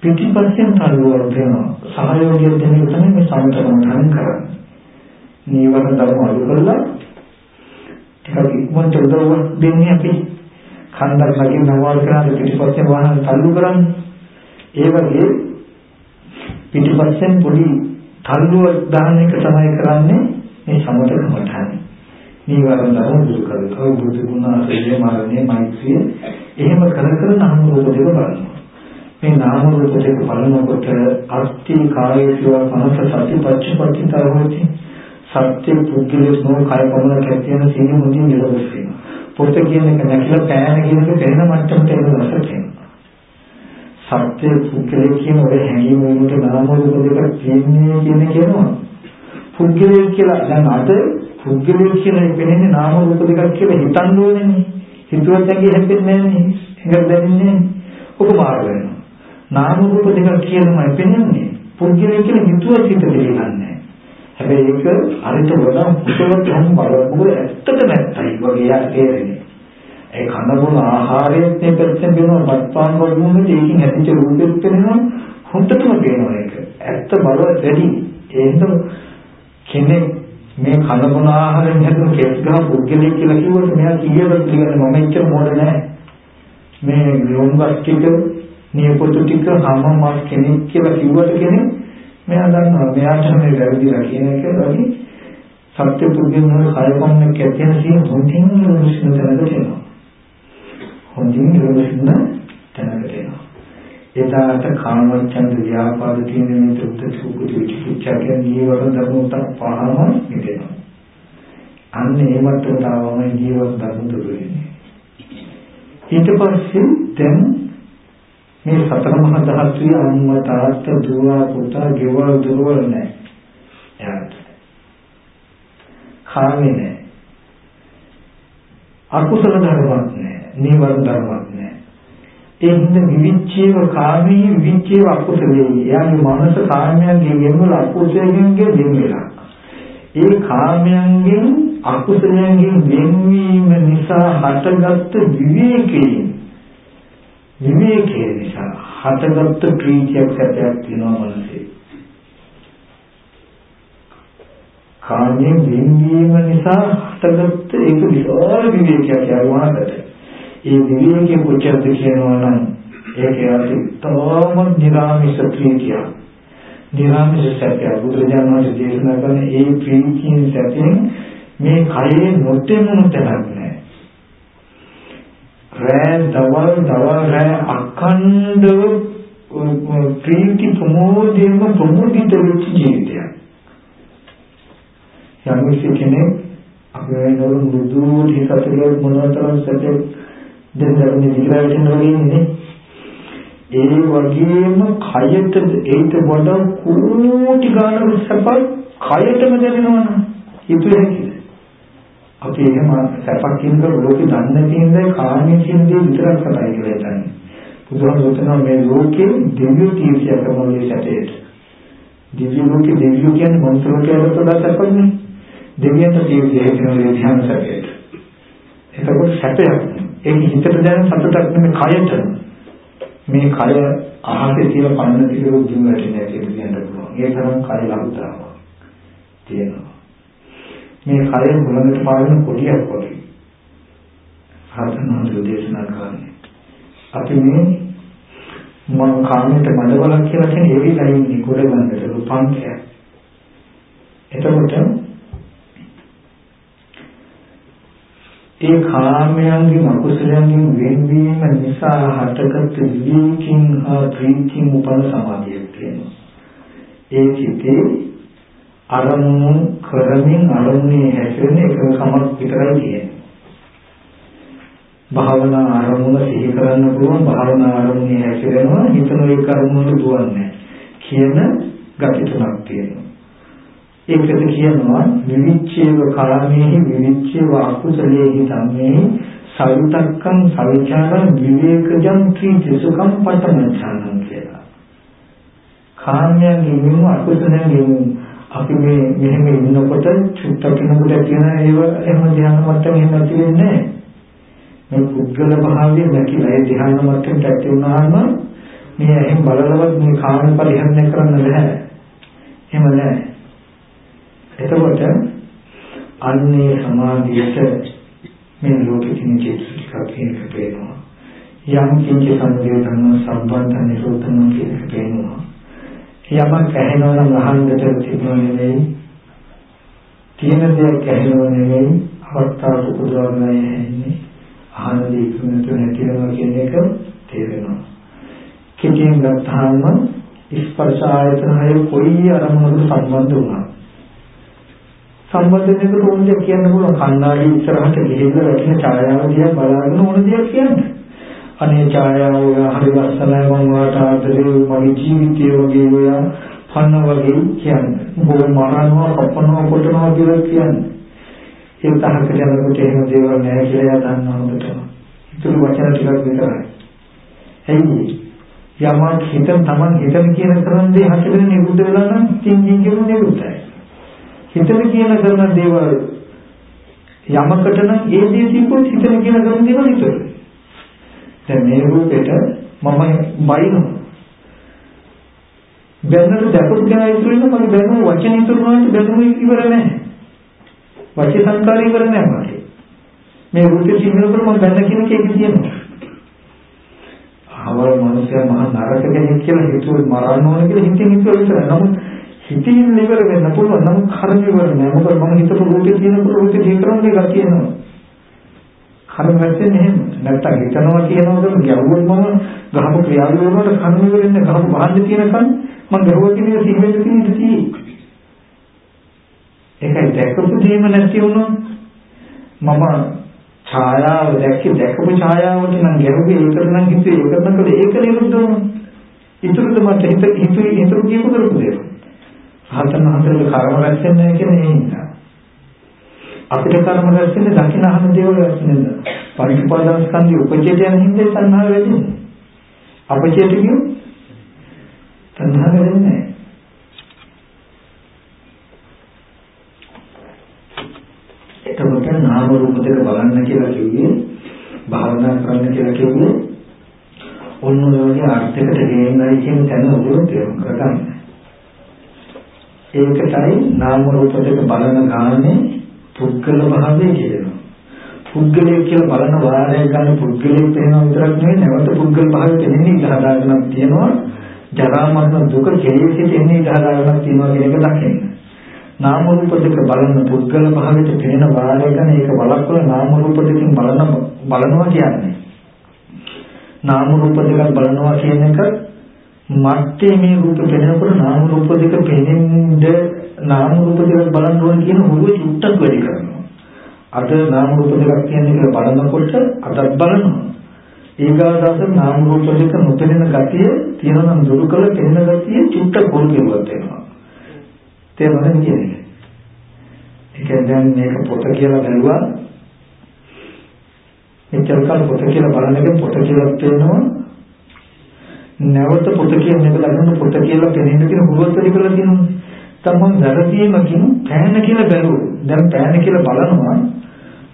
පිටිපස්සෙන් තල්ලුවක් දෙනවා. සහයෝගය දෙන එක තමයි මේ සමතකම් කරන්නේ. නීවරණ ධර්ම අඩු කරලා ටිකක් ඉක්මනට උදව්වක් දෙන්නේ අපි? කන්දක් නගින්න නවාල් කරාද පිටිපස්සෙන් වාහන තල්ලු කරන්නේ? ඒ වගේ පිටිපස්සෙන් පොඩි තල්ලුවක් දාන එක තමයි කරන්නේ මේ සමතක මතහන නීවරණ ධර්ම දුරු කරලා. බුදු ගුණ ආශ්‍රය මාර්ගයේ මෛත්‍රිය එහෙම කර කර නාම රූප දෙක බලනවා. මේ නාම රූප දෙක බලනකොට අස්ති කායේ සිව මනස සති පච්චපටිතර හොති සත්‍ය පුද්ගලෙක් නෝ කය පමණ කැතියන සීල මුදින් නිරෝධ වෙනවා. පොත කියන එක නැතිලා පෑන කියන එක පෙරෙන මට්ටමට එන රසට එනවා. සත්‍ය පුද්ගලෙක් කියන ඔය හැඟීම වලට නාම රූප දෙකක් තියෙන්නේ කියන කියනවා. පුද්ගලෙක් කියලා දැන් අද පුද්ගලෙක් කියලා පෙනෙන්නේ නාම රූප දෙකක් කියලා හිතන්න ඕනේනේ. හිතුවත් ඇඟේ හැපෙන්නේ නැහැ නේ. ඒක දැනෙන්නේ නැහැ. ඔක මාර වෙනවා. නාම රූප දෙකක් කියලාමයි පෙනෙන්නේ. පුද්ගලෙක් කියලා හිතුවත් හිත දෙන්නේ හැබැයි ඒක අරිට වඩා හුදවට හම් බලපුව ඇත්තට නැත්තයි වගේ යාට තේරෙන්නේ. ඒ කන බොන ආහාරයෙන් මේ පැත්තෙන් වෙනවා බත්පාන් වගේම ඒකින් හැදිච්ච රූපෙත් පෙනෙනවා හොඳටම පේනවා ඒක. ඇත්ත බලව වැඩි. ඒකම කෙනෙක් මේ කන බොන ආහාරයෙන් හැදුණු කෙස් ගහ පුද්ගලෙක් කියලා කිව්වොත් මෙයා කීයද පිළිගන්නේ මම එච්චර මොඩ නැහැ. මේ ලොංගස් ටික නියපොතු ටික හැම මාස් කෙනෙක් කියලා කිව්වට කෙනෙක් මෙයා දන්නවා මෙයාට මේ වැරදිලා කියන එක වගේ සත්‍ය පුද්ගලයන් වල කයපන්න කැතියන සිය හොඳින් නිරෝධින තැනකට එනවා. හොඳින් නිරෝධින තැනකට එනවා. එදාට කාමච්ඡන්ද ව්‍යාපාද කියන මේ තුත් සුකුති විචිකිච්ඡා කියන නීවරණ ධර්ම උතර පහම මිදෙනවා. අන්න ඒ මට්ටමට ආවම ජීවත් ධර්ම දුර වෙන්නේ. ඊට පස්සේ දැන් මේ සතර මහා ධාතුවේ අම්මා තාත්තා දුව පුතා ගෙවල් දොරවල් නැහැ. එයාට. කාමේ නැහැ. අකුසල ධර්මයක් නැහැ. නීවරණ ධර්මයක් නැහැ. ඒ හින්දා විවිච්ඡේව කාමී විවිච්ඡේව අකුසලයේ. එයාගේ මනස කාමයන්ගෙන් ගෙන්වල අකුසලයෙන් ගෙන්වෙලා. ඒ කාමයන්ගෙන් අකුසලයෙන් වෙන්වීම නිසා හටගත් විවේකයෙන් විවේකයේ නිසා හටගත්තු ප්‍රීතියක් සැපයක් තියෙනවා මනසේ. කාමයෙන් වෙන්වීම නිසා හටගත්තු ඒක විශාල විවේකයක් යවුවාකට ඒ විවේකයේ කොච්චරද කියනවා නම් ඒක යටි තවම නිරාමිෂ ප්‍රීතිය. නිරාමිෂ සැපය බුදුරජාණන් වහන්සේ දේශනා කරන ඒ ප්‍රීතියෙන් සැපෙන් මේ කයේ නොතෙමුණු තැනක් නෑ. රෑ දවල් දවල් රෑ අඛණ්ඩව ප්‍රීති ප්‍රමෝදයෙන්ම ප්‍රමුදිත වෙච්ච ජීවිතයක්. යම් කෙනෙක් අපේ නරු මුදු දිසතේ මොනතරම් සැප දෙන්න දෙන්නේ විග්‍රහයෙන් වගේ නේ. ඒ වගේම කයට ඒට වඩා කෝටි ගානක සැප කයටම දැනෙනවා හිතුවේ අපි එහෙම සැපක් කියන ලෝකෙ දන්නේ තියෙන්නේ කාමයේ කියන දේ විතරක් කතා කියලා හිතන්නේ. බුදුහාමුදුරුවෝ මේ ලෝකේ දිව්‍ය තීර්ථය කරනවා සැපේට. දිව්‍ය ලෝකේ දිව්‍ය කියන්නේ මොන්තරෝකයට වඩා සැපන්නේ. දෙවියන්ට තීර්ථය කරනවා ධ්‍යාන සැපේට. එතකොට සැපයක්. ඒක හිතට දැනෙන සතුටක් නෙමෙයි කයට. මේ කය අහසේ තියෙන පන්න තිබුණු ජීවිතේ නැති කියන්න පුළුවන්. ඒ තරම් කය ලබුතාවක් තියෙනවා. මේ කය මුලකට පාවෙන කොටියක් වගේ. හතනෝ දේශනා කරන්නේ. අපි මේ මම කාමයට මඩවලක් කියලා කියන ඒ විදිහයි ඉන්නේ ගොඩ ගන්නට රූපාන්තය. එතකොට ඒ කාමයන්ගේ අකුසලයන්ගෙන් වෙන්වීම නිසා හටගත් විවේකීන් හා ප්‍රීතියෙන් උපන සමාධියක් තියෙනවා. ඒ සිතේ අරමුණු කරමින් අරමුණේ හැසිරෙන එකකමක් විතරයි තියෙන්නේ. භාවනා අරමුණ සිහි කරන්න පුළුවන් භාවනා අරමුණේ හැසිරෙනවා හිතන ඒ කර්මවලට දුවන්නේ කියන gati තුනක් තියෙනවා. ඒකද කියනවා විවිච්ඡේව කාමේහි විවිච්ඡේව අකුසලේහි ධම්මේහි සවිතක්කං සවිචාරං විවේකජං ත්‍රිසුඛං පඨමච්ඡානං කියලා. කාමයන් ගෙවීම අකුසලයන් ගෙවීම අපි මේ මෙහෙම ඉන්නකොට චුට්ටක් කෙනෙකුට කියන ඒව එහෙම ධ්‍යාන මට්ටම එහෙම නැති වෙන්නේ මේ පුද්ගල භාවය නැතිලා ඒ ධ්‍යාන මට්ටමට ඇති වුණාම මේ එහෙම බලලවත් මේ කාම පරිහරණය කරන්න බෑ. එහෙම නෑ. එතකොට අන්නේ සමාධියට මේ ලෝකෙ තියෙන චේතසිකක් කියනක පේනවා. යම් කිංච සංදේ ධර්ම සම්බන්ධ නිරෝධන කියනක පේනවා. යමක් ඇහෙනවා නම් අහන්නට තිබුණ නෙවෙයි. තියෙන දෙයක් ඇහෙනව නෙවෙයි. අවස්ථාව උපදවන්නයි ඇහෙන්නේ. අහන දේ ඉක්මනට නැතිවෙනවා කියන එක තේරෙනවා. කෙටියෙන් ගත්තාම ස්පර්ශ ආයතන හය කොයි අරමුණකට සම්බන්ධ වුණා. සම්බන්ධ දෙකට ඕන දෙයක් කියන්න පුළුවන්. කණ්ණාඩි ඉස්සරහට ගිහිල්ලා වැටෙන ඡායාව දිහා බලාගෙන ඕන දෙයක් කියන්න. අනේ ඡායාව හරි ලස්සනයි මම වාට ආදරේ මගේ ජීවිතය වගේ ඔයා පන්න වගේ කියන්නේ. බොහොම මරනවා, කපනවා, කොටනවා කියලා කියන්නේ. ඒ තහකට යනකොට එහෙම දේවල් නැහැ කියලා එයා දන්නවා හොඳටම. ඉතුරු වචන ටිකක් විතරයි. එයි යමක් හිතන් Taman හිතන කියන කරන දේ හතරෙන් නිරුද්ධ වෙලා නම් තින්කින් කියන නිරුද්ධයි. හිතන කියන කරන දේවල් යමකට නම් ඒ දේ තිබ්බොත් හිතන කියන කරන දේවල් ඉතුරුයි. දැන් මේ රූපෙට මම බයිනවා. බැලනට දැකපු කෙනා ඉතුරු වෙන මගේ බැලුම වචන ඉතුරු වුණාට බැලුම ඉවර නැහැ. වචී සංකාරය ඉවර නැහැ මගේ. මේ රූපේ සිහිනකොට මම ගන්න කියන කේක තියෙනවා. ආවර මනුස්සයා මහා නරක කෙනෙක් කියලා හිතුවොත් මරන්න ඕන කියලා හිතෙන් හිතුවා විතරයි. නමුත් හිතින් ඉවර වෙන්න පුළුවන්. නමුත් කර්ම ඉවර නැහැ. මොකද මම හිතපු රූපේ තියෙනකොට රූපේ දී කරන්නේ එකක් තියෙනවා. කර්ම වැටෙන්නේ එහෙම. නැත්තම් හිතනවා කියනකොට ගැවුවොත් මම ගහපු ක්‍රියාවලිය වලට කර්ම ඉවර වෙන්නේ ගහපු බහන්න තියෙනකන් මම ගැහුවා කියන එක සිහිවෙන්න තියෙන්නේ. ඒකයි දැකපු දෙයක්ම නැති වුණොත් මම ඡායාව දැක්කේ දැකපු ඡායාවට නම් ගැහුවේ ඒකට නම් හිතුවේ ඒකට නම් කළේ ඒක නිරුද්ධ වුණා. ඉතුරුද මට හිත හිතුවේ ඉතුරු කියපු කරපු දේ. හතන හතරේ කර්ම රැස් වෙන්නේ නැහැ කියන්නේ ඒ හින්දා. අපිට කර්ම රැස් වෙන්නේ දකින්න අහන දේවල් රැස් වෙනවා. පරිපාලනස්කන්ධي උපචේත යන හින්දා තණ්හාව වැඩින්නේ. අපචේත කියු තණ්හාව වැඩින්නේ නැහැ. එතකොට නාම රූප දෙක බලන්න කියලා කිව්වේ භාවනා කරන්න කියලා කිව්වේ ඔන්න ඔය වගේ අර්ථයකට ගේන්නයි කියන තැන ඔයගොල්ලෝ තේරුම් කරගන්න. ඒකටයි නාම රූප දෙක බලන ගානේ පුද්ගල භාවය කියනවා. පුද්ගලයෙක් කියලා බලන වාරය ගන්න පුද්ගලයෙක් වෙනවා විතරක් නෙවෙයි නැවත පුද්ගල භාවයට එන්නේ ඉඳ හදාගන්නක් තියෙනවා. ජරා මරණ දුක කෙලෙසිට එන්නේ ඉඳ හදාගන්නක් තියෙනවා කියන එක දකින්න. නාම රූප දෙක බලන පුද්ගල භාවයට පේන වාරය ගැන ඒක බලක්වල නාම රූප දෙකෙන් බලන බලනවා කියන්නේ නාම රූප දෙකක් බලනවා කියන එක මත්තේ මේ රූප පෙනෙනකොට නාම රූප දෙක පෙනෙන්න නාම රූප දෙක බලන්න ඕන කියන හුරුවේ චුට්ටක් වැඩි කරනවා අද නාම රූප දෙකක් කියන්නේ කියලා බලනකොට අදත් බලනවා ඊගාදස නාම රූප දෙක නොපෙනෙන ගතිය තියෙනවා නම් දුරු කළ පෙනෙන ගතිය චුට්ට කුල් කෙරුවත් වෙනවා. තේරුණාද කියන්නේ? ඒ කියන්නේ දැන් මේක පොත කියලා බැලුවා. එච්චර කාල පොත කියලා බලන එක පොත කියලා පේනවා. නැවත පොත කියන එක දකින්න පොත කියලා පෙනෙන්න කියන හුරුවත් වැඩි කරලා තියෙනවා. තමන් වැරදීමකින් පෑන කියලා බැලුවා. දැන් පෑන කියලා බලනවා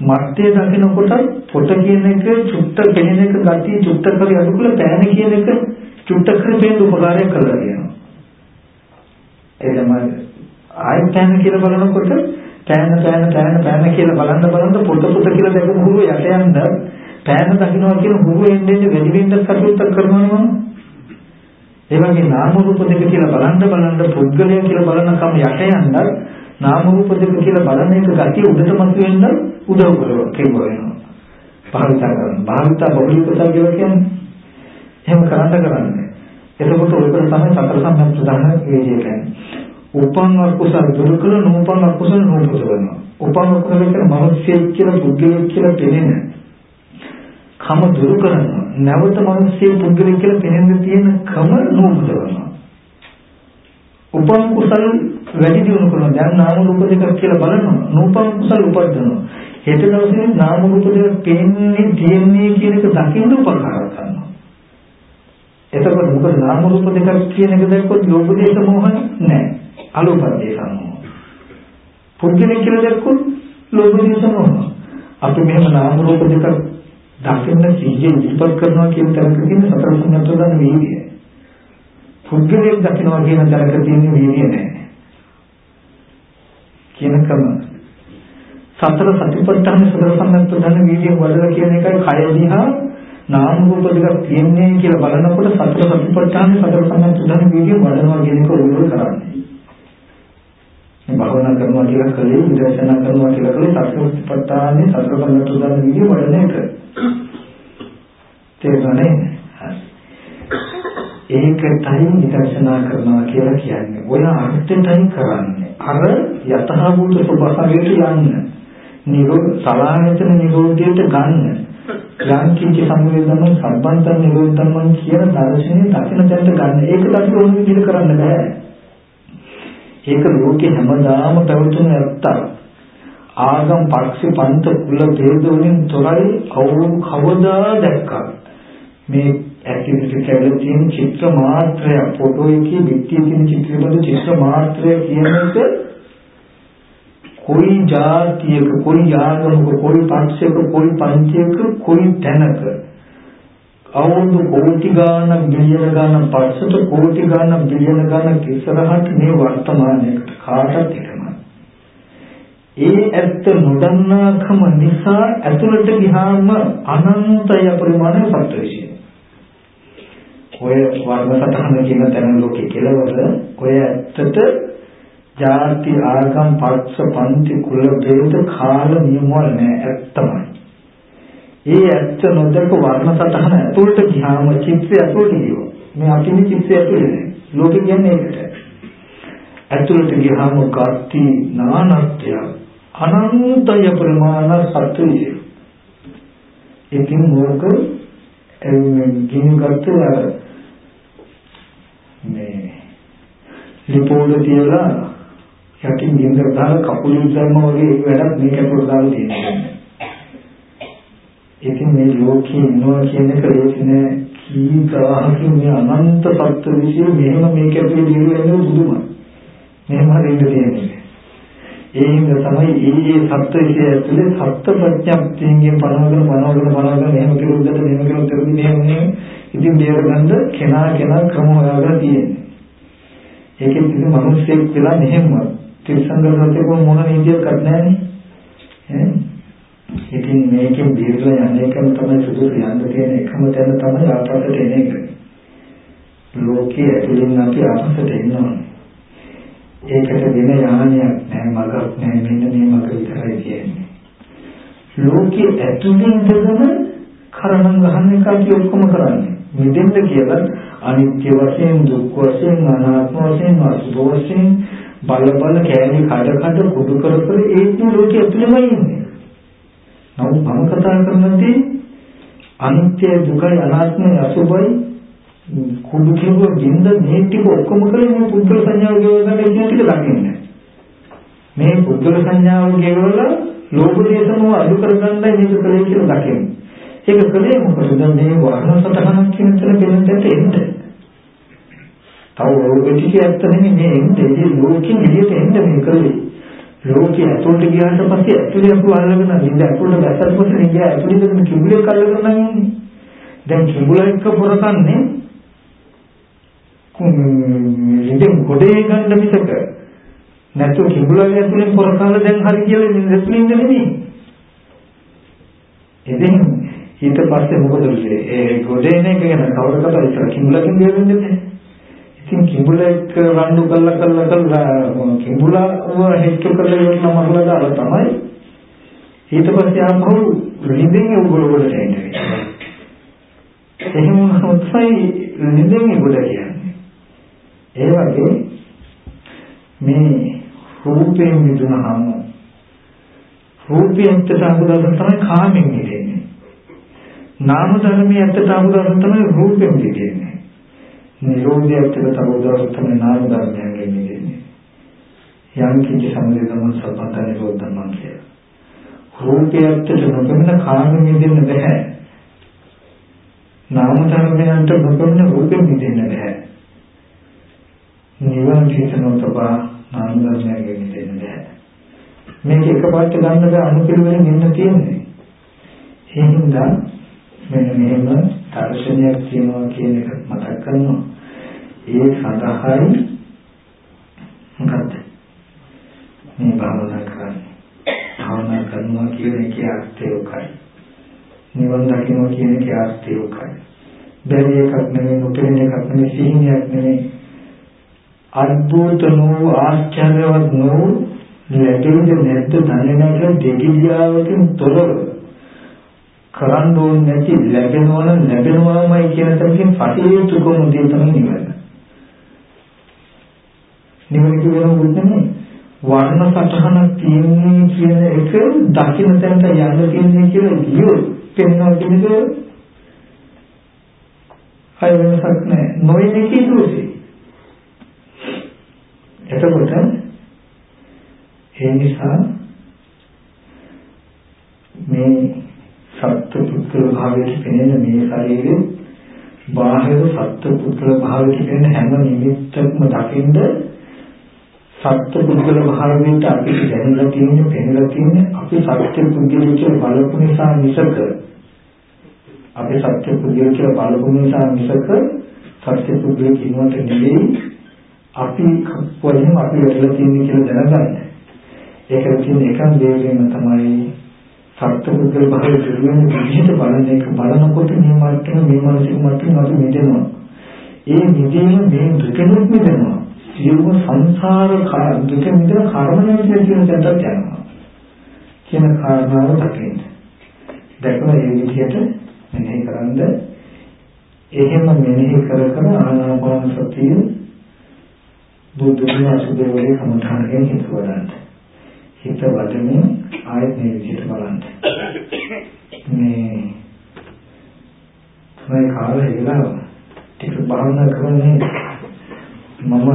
මත්තේ දකින්නකොට පොත කියන එක චුට්ට පෙනෙන එක ගතිය චුට්ට කරේ අඩුකල පෑන කියන එක චුට්ට කර පෙන්න උපකාරයක් කරලා තියෙනවා. ඒ තමයි ආයෙත් පෑන කියලා බලනකොට පෑන පෑන පෑන පෑන කියලා බලන්න බලන්න පොත පොත කියලා දැකපු හුරුව යට යන්න පෑන දකින්නවා කියන හුරුව එන්නේ වැඩි වෙන්න කටයුත්තක් කරනවා නේද? ඒ වගේ නාම රූප දෙක කියලා බලන්න බලන්න පුද්ගලයා කියලා බලන කම යට යන්න නාම රූප දෙක කියලා බලන එක ගතිය උඩට මතුවෙන්න උදව් කරනවා කියනවා වෙනවා. භාවිතා කරන. භාවිතා බහුලීකතා කියලා කියන්නේ එහෙම කරන්න කරන්නේ. එතකොට ඔයක තමයි සතර සම්‍යක් ප්‍රධාන වේදිය කියන්නේ. උපන් අකුසල දුරු කළ නූපන් අකුසල නූපත වෙනවා. උපන් අකුසල කියන්නේ මිනිස්සෙක් කියලා පුද්ගලෙක් කියලා පෙනෙන කම දුරු කරනවා. නැවත මිනිස්සෙක් පුද්ගලෙක් කියලා පෙනෙන්න තියෙන කම නූපත වෙනවා. උපන් කුසල වැඩි දියුණු කරනවා. දැන් නාම රූප දෙක කියලා බලනවා. නූපන් කුසල උපදිනවා. හෙට දවසේ නාම රූප දෙක පේන්නේ තියෙන්නේ කියන එක දකින්න උපකාර කරනවා. එතකොට මොකද නාම රූප දෙකක් කියන එක දැක්කොත් ලෝභ දේශ මොහ නැහැ. අලෝභ දේශ මොහ. පුද්ගලික කියලා දැක්කොත් ලෝභ දේශ මොහ. අපි මෙහෙම නාම රූප දෙක දකින්න සිහියෙන් ඉස්පත් කරනවා කියන තරක තියෙන සතර සංයතන වීර්යය. පුද්ගලයෙක් දකිනවා කියන තරක තියෙන වීර්යය නැහැ. කියනකම සතර සතිපට්ඨාන සතර සම්ප්‍රදාන වීර්යය වඩලා කියන එකයි කය දිහා නාම රූප දෙකක් තියෙන්නේ කියලා බලනකොට සතර සතිපට්ඨාන සතර සම්ප්‍රදාන වීර්යය වඩනවා කියන එක උරුම කරන්නේ. මේ භවනා කරනවා කියලා කලේ විදර්ශනා කරනවා කියලා කලේ සතර සතිපට්ඨානේ සතර සම්ප්‍රදාන වීර්යය වඩන එක. තේරුණානේ? ඒකටයි විදර්ශනා කරනවා කියලා කියන්නේ. ඔය අර්ථයටයි කරන්නේ. අර යථාභූත ස්වභාවයට යන්න. නිරෝධ සලායතන නිරෝධයට ගන්න. යම් කිසි සංවේදනම සම්බන්තන් නිරෝධම්මන් කියන දර්ශනේ දකින තැනට ගන්න. ඒකට අපි ඕන විදිහට කරන්න බෑ. ඒක ලෝකේ හැමදාම පැවතුන නැත්තම් ආගම් පක්ෂ පන්ත කුල ભેද වලින් තොරයි කවුරුන් කවදා දැක්කා මේ ඇක්ටිවිටි කැවල තියෙන චිත්‍ර මාත්‍රය ෆොටෝ එකේ පිටියේ තියෙන චිත්‍රවල චිත්‍ර මාත්‍රය කියන එක કોઈ જાતિයක કોઈ ආගමක કોઈ පක්ෂයක કોઈ පන්තියක કોઈ තැනක අවුරුදු කෝටි ගාණක් බිලියන ගාණක් පස්සට කෝටි ගාණක් බිලියන ගාණක් ඉස්සරහට මේ වර්තමානයේට කාටත් එකමයි. ඒ ඇත්ත නොදන්නාකම නිසා ඇතුළට ගියාම අනන්තය පරිමාණය සත්‍යශීලයි. ඔය වර්ණ සටහන කියන තැන ලෝකේ කෙලවර ඔය ඇත්තට ಜಾති ආගම් පක්ෂ පන්ති කුල ભેද කාල නියමවල නෑ ඇත්තමයි. ඒ ඇත්ත නොදක වර්ණ සටහන ඇතුළට ගියාම චිත්‍රය ඇතුළට ගියෝ. මේ අකිනි චිත්‍රය ඇතුළේ නෑ. ලෝකෙ කියන්නේ ඒකට. ඇතුළට ගියාම ගති නානත්‍ය අනන්තය ප්‍රමාණ සත්‍යය. ඉතින් මොකද එන්නේ ගිනි ගත්ත මේ ලිපෝල තියලා යටින් ගින්දර දාලා කකුලින් ධර්ම වගේ වැඩක් මේක ඇතුළට දාලා තියෙනවා. ඉතින් මේ ලෝකේ ඉන්නවා කියන එක ලෝකේ කී ගාහකින් මේ අනන්ත සත්‍ය විශ්ය මෙහෙම මේක ඇතුළේ දිවිලා ඉන්නේ බුදුමයි. මෙහෙම හරියට තියෙන්නේ. ඒ හින්දා තමයි ඒ සත්‍ය විශ්ය ඇතුලේ සත්‍ය ප්‍රඥප්තියෙන් පනවගෙන පනවගෙන පනවගෙන මෙහෙම කෙරුද්දට මෙහෙම කෙරුද්දට මෙහෙම මෙහෙම ඉතින් බේරගන්න කෙනා කෙනා ක්‍රම හොයාගෙන තියෙන්නේ. ඒකෙන් ඉතින් මිනිස්සෙක් වෙලා මෙහෙම තිරසංගතයට කොහොම මොන නීතියක්වත් නැහැනේ. ඈ ඉතින් මේකෙන් බේරලා යන්නේ එකම තමයි සුදුසු යන්න තියෙන එකම තැන තමයි ආපස්සට එන එක. ලෝකයේ ඇතුලින් අපි ආපස්සට එනවා. ඒකට වෙන යානියක් නැහැ මගක් නැහැ මෙන්න මේ මග විතරයි කියන්නේ. ලෝකයේ ඇතුලින් ඉඳගෙන කරණ ගහන එක අපි ඔක්කොම කරන්නේ. මිදෙන්න කියලා අනිත්‍ය වශයෙන් දුක් වශයෙන් අනාත්ම වශයෙන් අසුභ වශයෙන් බල බල කෑලි කඩ කඩ කුඩු කර කර ඒ ලෝකයේ ඇතුළෙමයි ඉන්නේ. නමුත් මම කතා කරන්නේ අනිත්‍ය දුකයි අනාත්මයි අසුභයි කුඩු කෙරුව බින්ද මේ ටික ඔක්කොම කරේ මේ පුද්ගල සංඥාව ගෙවගන්න ඉන්න ටික දකින්නේ. මේ පුද්ගල සංඥාව ගෙවලා ලෝභ දේශමව අඩු කරගන්නයි මේක කලේ කියලා දකින්නේ. ඒක කලේ මොකද මේ වර්ණ සතහනක් කියන තැන දෙන්නට එන්නේ. තව ඔය ටික ඇත්ත නෙමෙයි මේ එන්නේ මේ ලෝකෙ එළියට එන්න මේ කලේ. ලෝකෙ ඇතුළට ගියාට පස්සේ ඇතුළේ අපු අල්ලගෙන ඉඳ ඇතුළට වැස්සට පස්සේ ඉඳ ඇතුළේ ඉඳන් කිඹුලෙක් අල්ලගෙන නම් ඉන්නේ. දැන් කිඹුලා එක්ක පොරකන්නේ ඉතින් ගොඩේ ගන්න මිසක නැතු කිඹුලාගේ ඇතුලෙන් පොරකන්න දැන් හරි කියලා ඉඳලා ඉඳ නෙමෙයි. ඉතින් ඊට පස්සේ මොකද වෙන්නේ? ඒ ගොඩේ නේ කියන කවුරු කතා ඉතල කිඹුලාගෙන් දෙන්නේ ඉතින් කිඹුලා එක්ක රණ්ඩු කළා කළා කළා කිඹුලාව හෙට්ටු කරලා ඉවරන මහලා දාලා තමයි ඊට පස්සේ ආපහු රිදෙන් උගල වලට එන්නේ. එහෙම වුණොත් රිදෙන් උගල කියන්නේ. ඒ වගේ මේ රූපයෙන් මිදුනහම රූපයෙන් තසඟුදන් තමයි කාමෙන් මිදෙන්නේ. නාම ධර්මයේ ඇත්තට අමුදන් තමයි රූපෙන් මිදෙන්නේ. නිරෝධය ඇත්තට තවදුරටත් තමයි නාම ධර්මයෙන් මිදෙන්නේ. යම් කිසි සම්දේශම සම්පත නිරෝධම් මං කියලා. රූපය ඇත්තට නොපෙනෙන කාමෙන් මිදෙන්න බෑ. නාම ධර්මයන්ට නොපෙනෙන රූපෙන් මිදෙන්න බෑ. නිවන් හිතනොත් බා නාම ධර්මයෙන් මිදෙන්න බෑ. මේක එකපාරට ගන්න බෑ අනුපිළිවෙලින් ඉන්න තියෙන්නේ. ඒ හින්දා මෙන්න මෙහෙම දර්ශනයක් තියෙනවා කියන එක මතක් කරනවා. ඒ සඳහායි මොකද්ද? මේ භාවනා කරන්නේ. භාවනා කරනවා කියන එකේ අර්ථය උකයි. නිවන් දකින්න කියන එකේ අර්ථය උකයි. බැරි එකක් නෙමෙයි, මුතෙන් එකක් නෙමෙයි, සිහිනයක් නෙමෙයි. අද්භූත නෝ ආශ්චර්යවත් නෝ ලැබෙන්නේ නැද්ද දන්නේ නැහැ දෙගිඩියාවකින් තොරව කරන්න ඕනේ නැති ලැබෙනවා නම් ලැබෙනවාමයි කියන තැනකින් පටිච්චසමුප්පාද දේ තමයි නිවන. නිවන කියන බුද්ධනේ වර්ණ සටහනක් තියෙන්නේ කියන එක දකින්න තැනට යන්න තියෙන්නේ කියලා ගියොත් පෙන්වන කෙනෙක් අය වෙනසක් නැහැ. නොයන්නේ කීතුසේ. එතකොට ඒ නිසා මේ සත්ත්ව පුද්ගල භාවයට පෙනෙන මේ ශරීරේ බාහිර සත්ත්ව පුද්ගල භාවයට පෙනෙන හැම නිමිත්තක්ම දකින්ද සත්ත්ව පුද්ගල භාවයට අපි දැනලා තියෙන පෙනලා තියෙන අපි සත්ත්ව පුද්ගල කියලා බලපු නිසා මිසක අපි සත්ත්ව පුද්ගල කියලා බලපු නිසා මිසක සත්ත්ව පුද්ගල කියනවට නෙවෙයි අපි වලින් අපි වෙලා තියෙන කියලා දැනගන්න. ඒකට තියෙන එකම වේගයෙන් තමයි සත්පුද්ගල භාවය දිරුවෙන විදිහට බලන එක බලනකොට මේ මට්ටම මේ මානසික මට්ටම අපි මිදෙනවා. ඒ මිදීම මේ දුකෙනුත් මිදෙනවා. සියලුම සංසාර දුක මිදෙන කර්ම නිමිති කියන තැනට යනවා. කියන කාරණාව දකින්න. දැකලා ඒ විදිහට මෙනෙහි කරන්ද එහෙම මෙනෙහි කර කර ආනාපාන සතිය බුදුන් අසුබේ වගේ කමඨානකින් හිත වඩන්න. හිත වඩමින් ආයෙත් මේ විදිහට බලන්න. මේ තමයි කාලේ ඉඳලා ටික භාවනා කරන්නේ මම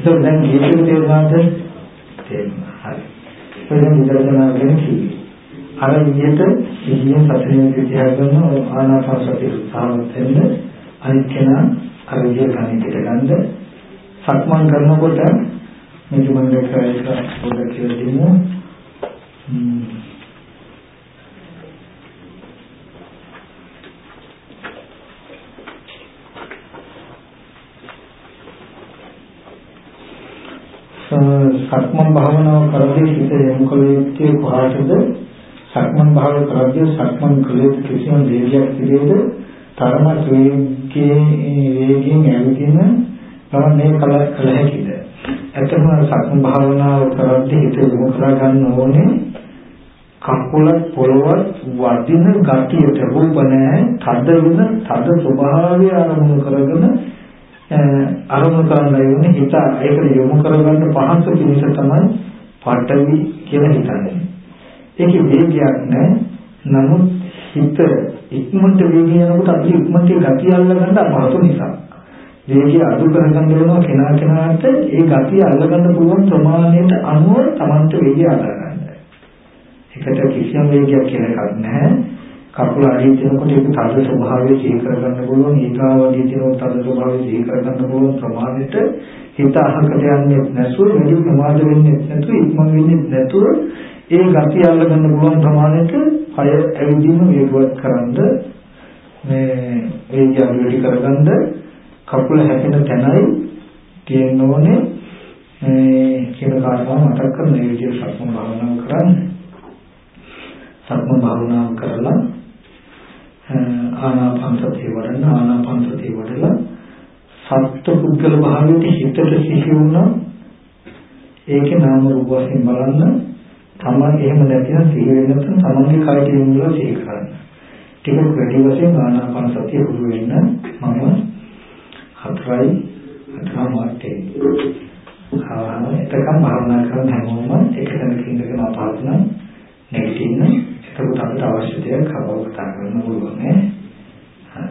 ඒක දැන් ජීවිතේ තේරුණාද? තේරුණා. හරි. ඒක බුදුරජාණන් වහන්සේ කිව්වේ. අර විදිහට සිහියෙන් සතියෙන් තියා ගන්න ආනාපාන සතිය උත්සාහවත් වෙන්න අනිත් කෙනා අර විදිහට කණිකට ගන්න සක්මන් කරනකොට මේක මම දැක්කා ඒක පොඩ්ඩක් කියලා දෙමු සක්මන් භාවනාව කරද්දී හිත යොමු කළ යුත්තේ කොහාටද? සක්මන් භාව කරද්දී සක්මන් කළේ කිසිම දෙයක් පිළිවෙද තරමක් වේගයෙන් වේගයෙන් ඇවිදින ගමන් මේ කල කල හැකිද? ඇත්තම සක්මන් භාවනාව කරද්දී හිත යොමු කර ගන්න ඕනේ කකුල පොළවත් වදින ගතියට රූප නැහැ. තද වෙන තද ස්වභාවය ආරම්භ කරගෙන ආරම්භ කරන්න යන්නේ හිත ඒකට යොමු කරගන්න පහසු පිණිස තමයි පටවි කියලා හිතන්නේ. ඒකේ වේගයක් නැහැ. නමුත් හිත ඉක්මනට වේගය යනකොට අපි ඉක්මනට ගතිය අල්ලගන්න අපහසු නිසා. වේගය අඩු කරගන්න වෙනවා කෙනා කෙනාට ඒ ගතිය අල්ලගන්න පුළුවන් ප්‍රමාණයට අනුව Tamante වේගය අල්ලගන්න. ඒකට කිසියම් වේගයක් කියලා එකක් නැහැ. කකුල අඩිය දෙනකොට ඒක තද ස්වභාවය සිහි කරගන්න පුළුවන් ඊගාව අඩිය දෙනකොට තද ස්වභාවය සිහි කරගන්න පුළුවන් ප්‍රමාණයට හිත අහකට යන්නේ නැසුව වැඩි ප්‍රමාද වෙන්නේ නැතුව ඉක්මන් වෙන්නේ නැතුව ඒ ගතිය අල්ලගන්න පුළුවන් ප්‍රමාණයට කය ඇවිදීම වේගවත් කරන්ද මේ වේගය අඩු කරගන්න කකුල හැපෙන තැනයි තියෙන්න ඕනේ. මේ කියන කාරණාව මතක් කරන මේ විදිහට සක්මන් භාවනාව කරන්න. සක්මන් භාවනාව කරලා ආනාපාන සතිය වඩන්න ආනාපාන සතිය වඩලා සත්ත්ව පුද්ගල භාවයට හිතට සිහි වුණා. ඒකේ නාම රූප වශයෙන් බලන්න තමන් එහෙම නැතිනම් සිහි වෙන්නේ නැත්නම් තමන්ගේ කයට යොමුලා සිහි කරන්න. ටිකක් වැඩි වශයෙන් ආනාපාන සතිය පුරු වෙන්න මම හතරයි හතරමාටේ ආවම එතකම් භාවනා කරන හැමෝම එක තැනක ඉඳගෙන අපහසු නම් නැගිටින්න ඒත් අපිට අවශ්‍ය දේ කවව කතා කරන්න ඕනේ. හරි.